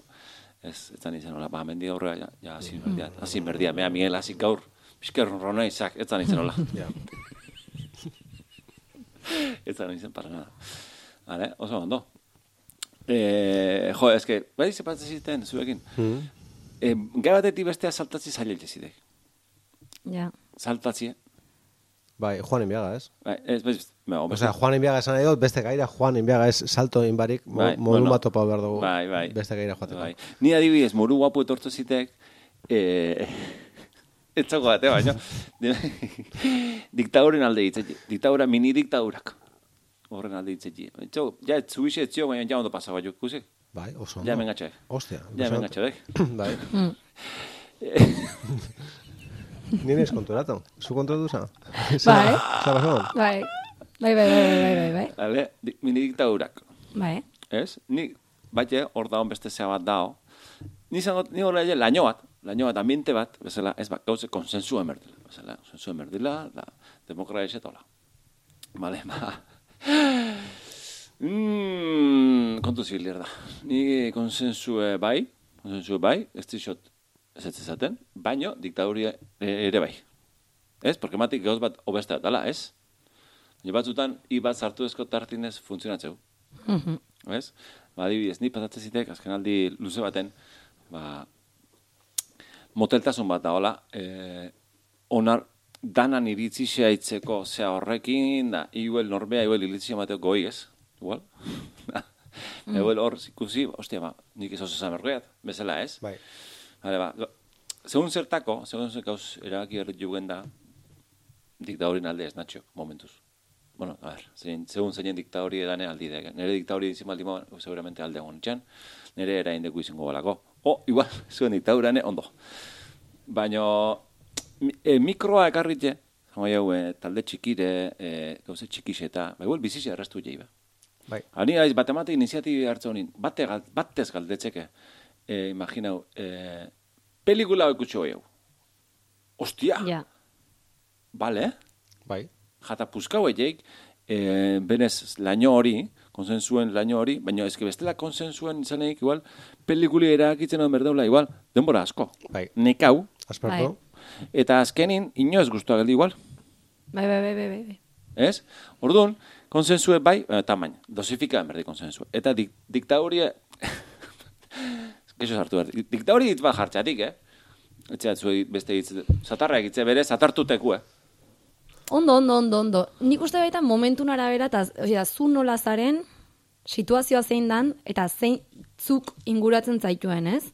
ez, ez zan izan, hola, ba, mendi aurrera, ja, ja, hasi berdia, hasi berdia, mea Miguel, hasi gaur, bizker ronronea izak, ez zan izan, hola. Ez zan izan para nada. Vale, oso ondo. Eh, jo, ez que, bai zepatzen ziten, zuekin. Mm. Eh, gai batetik bestea saltatzi zaila zidek. Ja. Saltatzi, Bai, Juan Enbiaga, ez? bai, ez, bez, me, O sea, Juan Enbiaga esan nahi dut, beste gaira Juan Enbiaga ez salto inbarik, mo, Bai, modu bueno. bat topa behar dugu. Bai, bai. Beste gaira joateko. Bai. Ni adibidez, moru guapu etortu zitek, eh, etzako bate, baina, diktauren alde hitzetzi, diktaura, mini diktaurak, horren alde hitzetzi. Etxo, ja, zubixe etzio, baina ja ondo pasa bat ikusi. Bai, oso. Ja, ondo. mengatxe. Ostia. Ja, oso mengatxe, dek. ondo. bai. Ni nez konturatu. Zu konturatu za? Bai. Za pasón? Bai. Bai, bai, bai, bai, bai, bai. Vale, di- mini diktaurak. Bai. Ez? Ni, bate, hor daun beste zea bat dao. Ni zango, ni horre ere, laino bat, laino bat, ambiente bat, bezala, ez bat, gauze konsensu emerdila. Bezala, konsensu emerdila, da, demokrazia eta hola. Vale, ba. Mm, kontu zibilir da. Ni konsensue bai, konsensue bai, ez dixot ez ez ezaten, baino diktaduri ere bai. Ez? Porque matik gauz bat obeste dela, ez? Baina batzutan, i bat sartu ezko tartinez funtzionatzeu. Ez? Ba, adibidez, ni pasatzen zitek, azken aldi luze baten, ba, moteltasun bat da, hola, e, onar, danan iritzi xaitzeko zea horrekin, da, igual norbea, igual iritzi emateko goi, ez? Igual? mm. Igual hor ikusi, ostia, ba, nik ez oso esan bergoiat, bezala, ez? Bai. Vale, ba, segun zertako, segun zer gauz erabaki erret jugen da, diktaurin alde ez natxo, momentuz. Bueno, a ver, zein, segun zeinen diktauri edane aldi da. Nere diktauri dizin baldi moan, seguramente alde egon txan, nere erain deku izango balako. O, igual, zuen diktaurane, ondo. Baina, e, mikroa ekarritxe, Hau jau, e, talde txikire, e, gauze txikixe eta, ba, igual bizixe errestu jei ba. Bai. Ani aiz, batematik iniziatibi hartze honin, bate, gal- batez galdetzeke, e, imaginau, e, pelikula hau ikutxo jau. Ostia, Ja. bale, Bai. jata puzkau egeik, e, benez laino hori, konsensuen laino hori, baina eske bestela konsensuen izaneik, igual, pelikuli erakitzen hon berdeula, igual, denbora asko. Bai. Nekau, Aspertu. eta azkenin, inoz guztua geldi igual. Bai, bai, bai, bai, bai, bai. Ez? Orduan, konsensue bai, eh, tamain, dosifika berdi konsensue. Eta dik, diktadoria, kexo sartu behar, dik- diktadori dit bat jartxatik, eh? Etxeat zuen beste hitz, zatarra egitze bere, zatartuteku, eh? Ondo, ondo, ondo, ondo. Nik uste baita momentun arabera, eta oida, zu nola zaren, situazioa zein dan, eta zein zuk inguratzen zaituen, ez?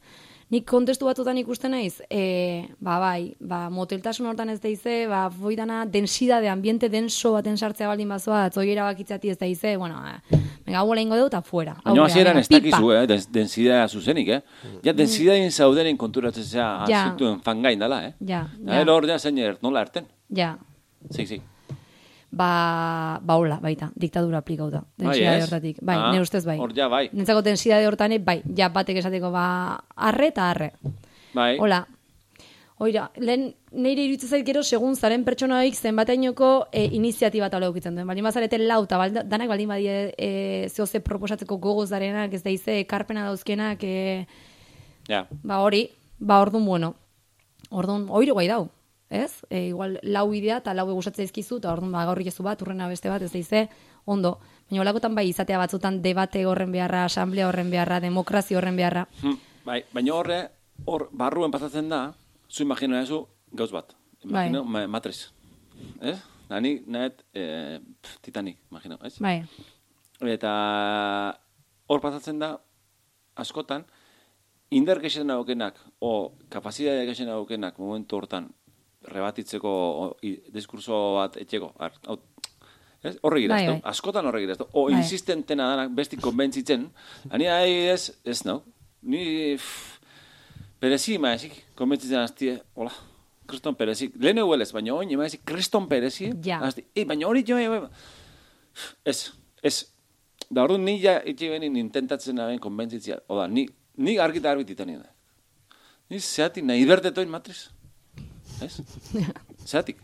Nik kontestu batzutan ikusten naiz, e, ba bai, ba, moteltasun hortan ez daize, ba, boidana densidade, ambiente denso baten sartzea baldin bazoa, atzoi erabakitzati ez daize, bueno, eh, venga, hau ingo dut, eta fuera. Baina hasieran venga, ez dakizu, eh? Dens, densidadea zuzenik, eh? Ja, densidadien zaudenin konturatzen zea Ja. azituen fangain dala, eh? Ja, Ja. hor ja zein nola erten? Ja, Zik, zik. Ba, ba hola, baita, diktadura aplikauta, Bai, densidade hortatik. Bai, Ah, nire ustez bai. hor ja bai. Nintzako densidade hortan, bai, ja batek esateko, ba, arre eta arre. Bai. Hola. Oira, lehen neire iruditzen zait gero segun zaren pertsonaik zenbateinoko e, iniziatiba eta ukitzen duen. Baldin bazarete lau, eta balda, danak baldin badie e, zehoze proposatzeko gogoz darenak, ez daize, ekarpena dauzkenak, e, Ja. ba hori, ba ordun bueno. Ordun, oiro guai dau, ez? E, igual lau idea eta lau gustatzen zaizkizu, eta ordun ba gaur bat, urrena beste bat, ez daize, ondo. Baina olakotan bai izatea batzutan debate horren beharra, asamblea horren beharra, demokrazia horren beharra. Hm, Bai, baina horre, hor, barruen pasatzen da, zu imagina ezu, gauz bat. Imagino, ma, matriz. Ez? Nani, nahet, eh, pf, Titanic, imagino, ez? Bai, Eta hor pasatzen da, askotan, indar gexen aukenak, o kapazidade gexen aukenak momentu hortan, rebatitzeko diskurso bat etxeko, ez? Horre Bai, giraztu, bai. askotan horre giraztu. O Bai. insistentena danak besti konbentzitzen, ani ahi ez, ez nau, ni pff, perezi maezik, konbentzitzen hastie, hola, kriston perezik, lehen ez, baina oin, maezik, kriston perezi, Ja. e, baina hori jo, ez, ez, da orduan ni ja itxe benin intentatzen naben konbentzitzia, oda, ni, ni argita arbititan nien. Ni zeatik nahi bertetoin matriz. Ez? Zeatik.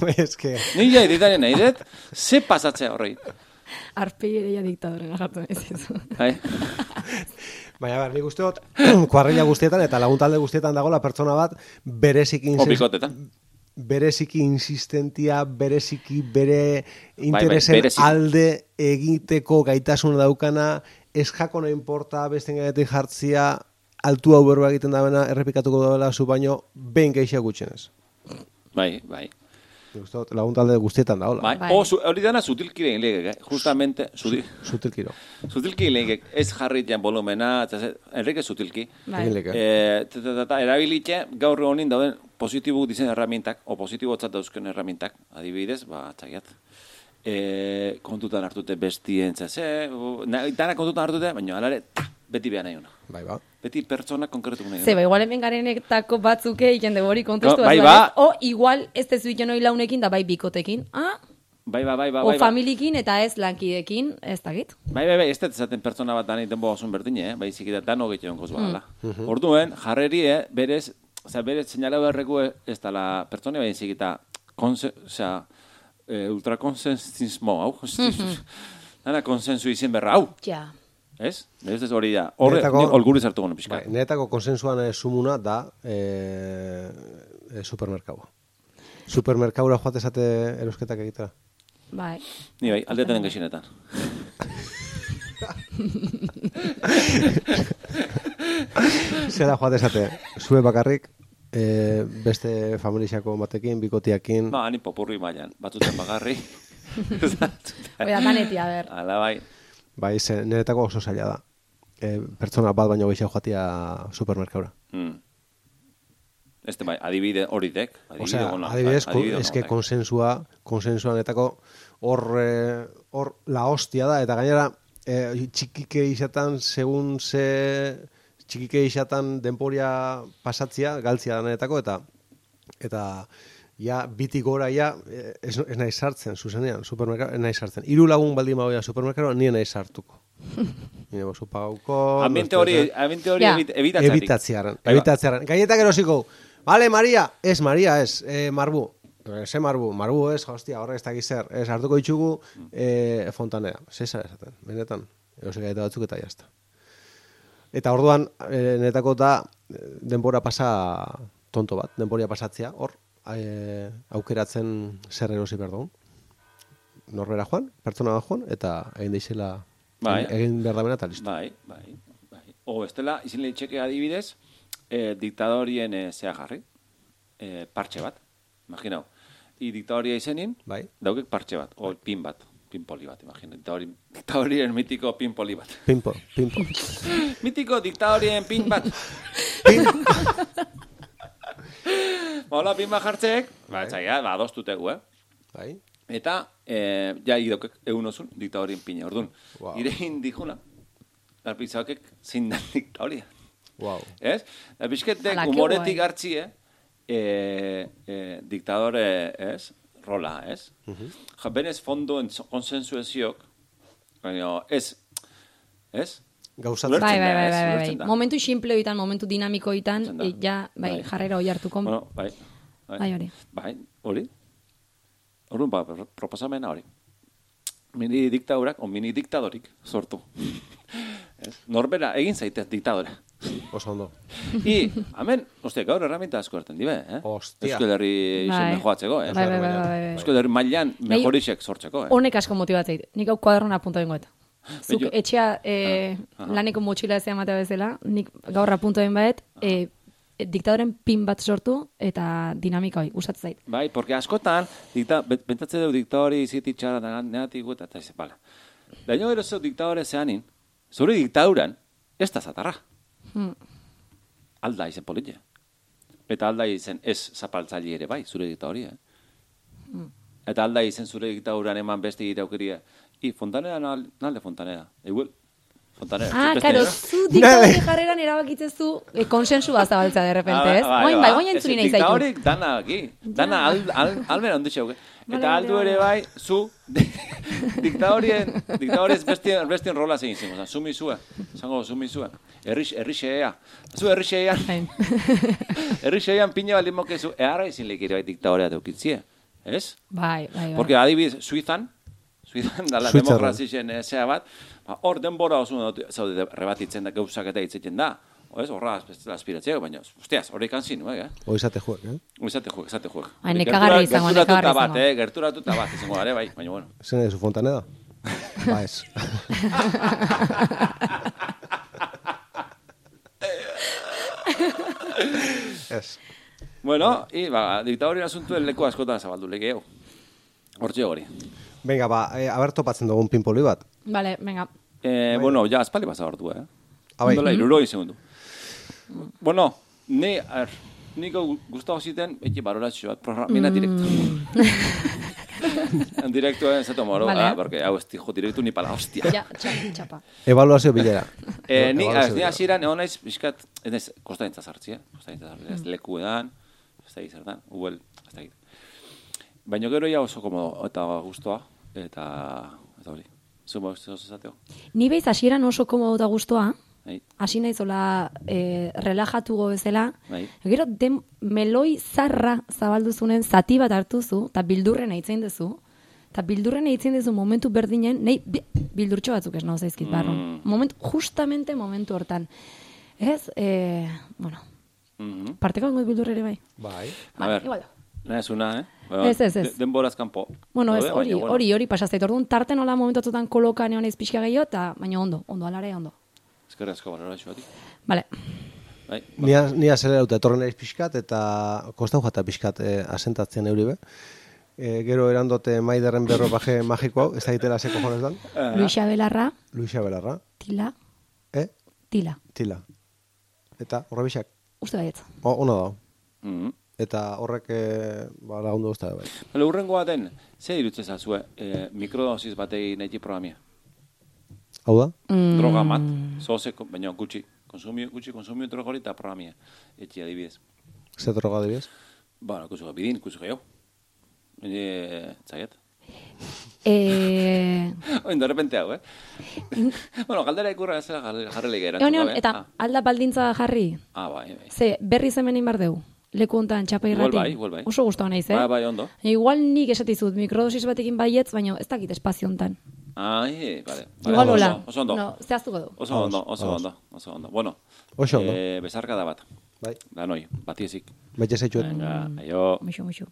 Bai, eske... Ni ja editaren nahi dut, ze pasatzea horrei. arpegi ere ja diktadoren agartu ez ez. Bai? Baina, ber, nik uste dut, kuarrilla guztietan eta laguntalde guztietan dagoela pertsona bat bereziki Opikotetan. bereziki insistentia, bereziki bere bai, interesen bereziki. alde egiteko gaitasuna daukana, ez jako nahi importa gainetik jartzia, altu hau berba egiten dabena, errepikatuko dabela zu baino, behin geixia gutxenez. Bai, bai. Nik uste dut, laguntalde guztietan dagoela. Bai. Bai. O, zu, hori dana sutilkire legek, eh? Justamente, sutil, Sutilkiro. sutilki legek, ez jarri jan volumena, Enrique sutilki. Bai. Eh, ta, ta, ta, ta, erabilitxe gaur honin dauden positibo dizen erramintak, o positibo dauzken erramintak, adibidez, ba, txagiat. E, kontutan hartute bestien ze, dana kontutan hartute, baina alare, ta, beti behan nahi una. Bai, ba. Beti pertsona konkretu nahi Ze, una. ba, igual hemen garenetako batzuke iken dugu hori kontestu No, bai, batzuan, ba. ez? O igual ez tezu iken hori launekin da bai bikotekin. Ah? Bai, ba, bai, ba, o bai, ba. familikin eta ez lankidekin, ez dakit. Bai, bai, bai, ez dut esaten pertsona bat dani denbo osun berdine, eh? bai zikita dano gehien onkoz badala. Orduen, jarreri, eh, berez, oza, berez seinala berreku ez dala pertsone bai zikita, konse, oza, e, ultrakonsensismo, hau, dana konsensu izin berra, hau, Ja. Ez? Ez ez hori da, horre, olguri sartu gono pixka. Bai, niretako konsensuan eh, sumuna da eh, eh, supermerkaua. Supermerkaura joate esate erosketak egitera. Bai. Ni bai, aldeten den gehienetan. Zera joate esate, zue bakarrik, e, beste familixako batekin, bikotiakin, Ba, ni popurri mailan, batzutan bagarri. Oida, daneti, a ber. Ala bai. Bai, ze, niretako oso zaila da. E, pertsona bat baino gehiago joatia supermerkaura. Mm. Este bai, adibide hori dek. Osea, ona, adibidez, bai, adibide eske konsensua, konsensua netako hor, eh, hor la hostia da, eta gainera eh, txikike izatan, segun ze txikike izatan denporia pasatzia, galtzia danetako, eta eta ja bitik gora ja eh, ez, ez nahi sartzen, zuzenean, supermerkatu, ez nahi sartzen. Hiru lagun baldin bagoia supermerkatu, nien nahi sartuko. Nire bozu pagauko... Ambiente hori, ambiente hori Ja. evit, ebitatzeatik. Ebitatzearen, Bai, ba. ebitatzearen. Gainetak erosiko, vale, Maria, ez, Maria, ez, eh, marbu. Eh, Ze marbu, marbu ez, hostia, horre ez dakiz zer. Ez, hartuko ditugu eh, fontanea. Ze zara esaten, benetan. Erosik gaita batzuk eta jazta. Eta orduan, eh, netako da, eh, denbora pasa tonto bat, denboria pasatzea, hor, eh, aukeratzen zer erosi behar dugun. Norbera joan, pertsona bat joan, eta egin deixela, Bai. egin behar da bena eta listo. Bai, bai, bai. O, bestela, izin lehitzeke adibidez, eh, diktadorien eh, zea jarri, eh, partxe bat, imaginau. I diktadoria izenin, Bai. daukek partxe bat, o pin bat, pin poli bat, imagina. Diktadori, diktadorien mitiko pin poli bat. Pimpo, pimpo. Mitiko diktadorien pin bat. Ba, Hola, pin bat jartzeek, ba, etxaia, ba, adostutegu, eh? Bai. Eta, eh, ja, idokek egun osun, diktadorien pina, orduan. Wow. Irein dijuna, larpitzakek zein da diktadoria. Wow. Ez? Da bizketek humoretik hartzi, eh? E, e, diktadore, ez? Rola, ez? Ja, benez fondo en konsensu baina ez, ez? Gauzatzen. Bai, bai, da, bai, bai, bai. Momentu simple hoitan, momentu dinamiko da. e, ja, bai, Bai. jarrera hoi hartuko. Bueno, bai. Bai, hori. Bai, hori. Orduan, ba, pro- proposamena hori. Mini diktaurak, o mini diktadorik sortu. Norbera, egin zaitez diktadora. Oso ondo. I, hemen, ostia, gaur herramienta asko erten dibe, eh? Hostia. Euskal Herri Bai. mejoatzeko, eh? Bai, bai, bai, bai, bai. Euskal Herri mailan mejorixek sortzeko, eh? Honek asko motibatzeit. Nik hau kuadrona apunta bengo eta. Zuk Bello. etxea e, laneko motxila ez ematea bezala, nik gaur apunta ben baet, e, diktadoren pin bat sortu eta dinamika hoi, gustatzen zait. Bai, porque askotan, dikta, pentsatze dugu diktadori iziti txara da neatik eta ez, bala. Daino gero zeu diktadore zeanin, zure diktauran, ez da zatarra. Hmm. Alda izen politia. Eta alda izen ez zapaltzaile ere bai, zure diktadori, eh? Hmm. Eta alda izen zure diktauran eman beste iraukeria. I, fontanera nal- nalde fontanera. Igual, fontanera. Ah, era. zu diktadore jarreran erabakitzezu e, konsensua zabaltzea de repente, ez? Oain bai, oain entzuni nahi zaitu. Diktadorik dana aquí. Dana al, al, albera ondo xauke. Eta aldu ere bai, zu, diktadorien, diktadorez bestien, bestien rola zein zingo. Zan, sumi zua, zango sumi zua. Errix, errixea. Zu errixean, Bai. errixean pina baldin mokezu, eharra izin lekire bai diktadorea daukitzie. Ez? Bai, bai, bai. Porque adibidez, Suizan, Suizan dala Suitzarran. demokrazien eh, zea bat, ba, hor denbora oso zaude rebatitzen da gauzak eta hitzetzen da. Oez, horra aspiratzea, baina, hostiaz, hori kanzin, eh? Hoizate juek, eh? Izate juek, izate juek. Ai, nekagarri izango, Gerturatuta nekagarri bat, izango. eh? Gerturatuta bat, izango gare, bai, baina, bueno. Zen ezu fontaneda? ba ez. ez. Bueno, i, ba, diktadorien asuntuen leku askotan zabaldu lege hau. Hortxe hori. Venga, ba, e, aber topatzen dugun pinpoli bat. Vale, venga. Eh, bueno, ja, aspali basa hortu, eh? Ah, bai. Dola, iruroi segundu. Bueno, ni, er, niko gustavo ziten, eki balorazio bat, programina direkto. en directo en Zeto Moro, Vale. ah, porque hau ez dijo directo ni pala hostia. Ja, txapa, txapa. Evaluazio bilera. Eh, ni, az, ni hasieran egon naiz, bizkat, ez naiz, kostaintza sartzia, kostaintza sartzia, ez leku edan, ez da zer dan, uel, ez da Baina gero ja oso komodo eta gustoa, eta, eta hori. Zumo, ez oso zateo. Ni behiz hasieran oso komodo eta gustoa, Bai, hasi naizola e, relajatugo bezala, Bai. gero den meloi zarra zabalduzunen zati bat hartuzu, eta bildurren eitzen duzu, eta bildurren eitzen duzu momentu berdinen, nahi bi- bildurtxo batzuk esnau zaizkit barrun. Mm. Momentu, justamente momentu hortan. Ez, e, bueno, Mhm. parteko bengo bildurre ere bai. Bai. A ver. igual da. Nahi zuna, eh? Bueno, Ez, ez, ez. de- Denboraz kanpo. Bueno, ez, hori, baina, hori, hori pasazte. Orduan, tarten hola momentu batzutan kolokan egon ez pixka gehiago, eta baina ondo, ondo, alare ondo. Eskerrik asko balora batik. Vale. Bai, Nia, nia zelerauta etorren naiz pixkat, eta kostau jata pixkat eh, asentatzen euri be. E, gero erandote maiderren berro baje magiko hau, ez da ditela seko jonez dan. Luisa Belarra, Luisa Belarra, tila, eh? tila. Tila. Eta horre bixak, Uste baietz. o, ono da. Mhm. Eta horrek eh, ba, lagundu guztia bai. Bale, urrengo baten, ze irutzen zazue, eh, mikrodosis batei nahi programi? Hau da? Mm. Droga mat, zozeko, baina gutxi, konsumio, gutxi konsumio droga hori eta programia. Etxi adibidez. Ze droga adibidez? Bueno, kusu bidin, kusu gehiago. Baina, zaiet. E... Oin, de repente hau, eh? bueno, galdera ikurra ez jarri jarri Egon egon, eta alda baldintza jarri, Ah, bai, bai. ze berri zemen inbar deu, leku hontan txapa Igual irrati. bai, igual bai. Oso gustoa naiz, eh? Bai, bai, ondo. Igual nik esatizut mikrodosis batekin baietz, baina ez dakit espazio hontan. Ai, vale. vale Igual oso, hola. Oso ondo. No, zehaztuko du. Oso ondo, oso ondo, oso ondo. Bueno, Oso ondo. eh, besarka da bat. Bai. Danoi, batiezik. Betxe zaitxuet. Venga, aio. Muxu, muxu.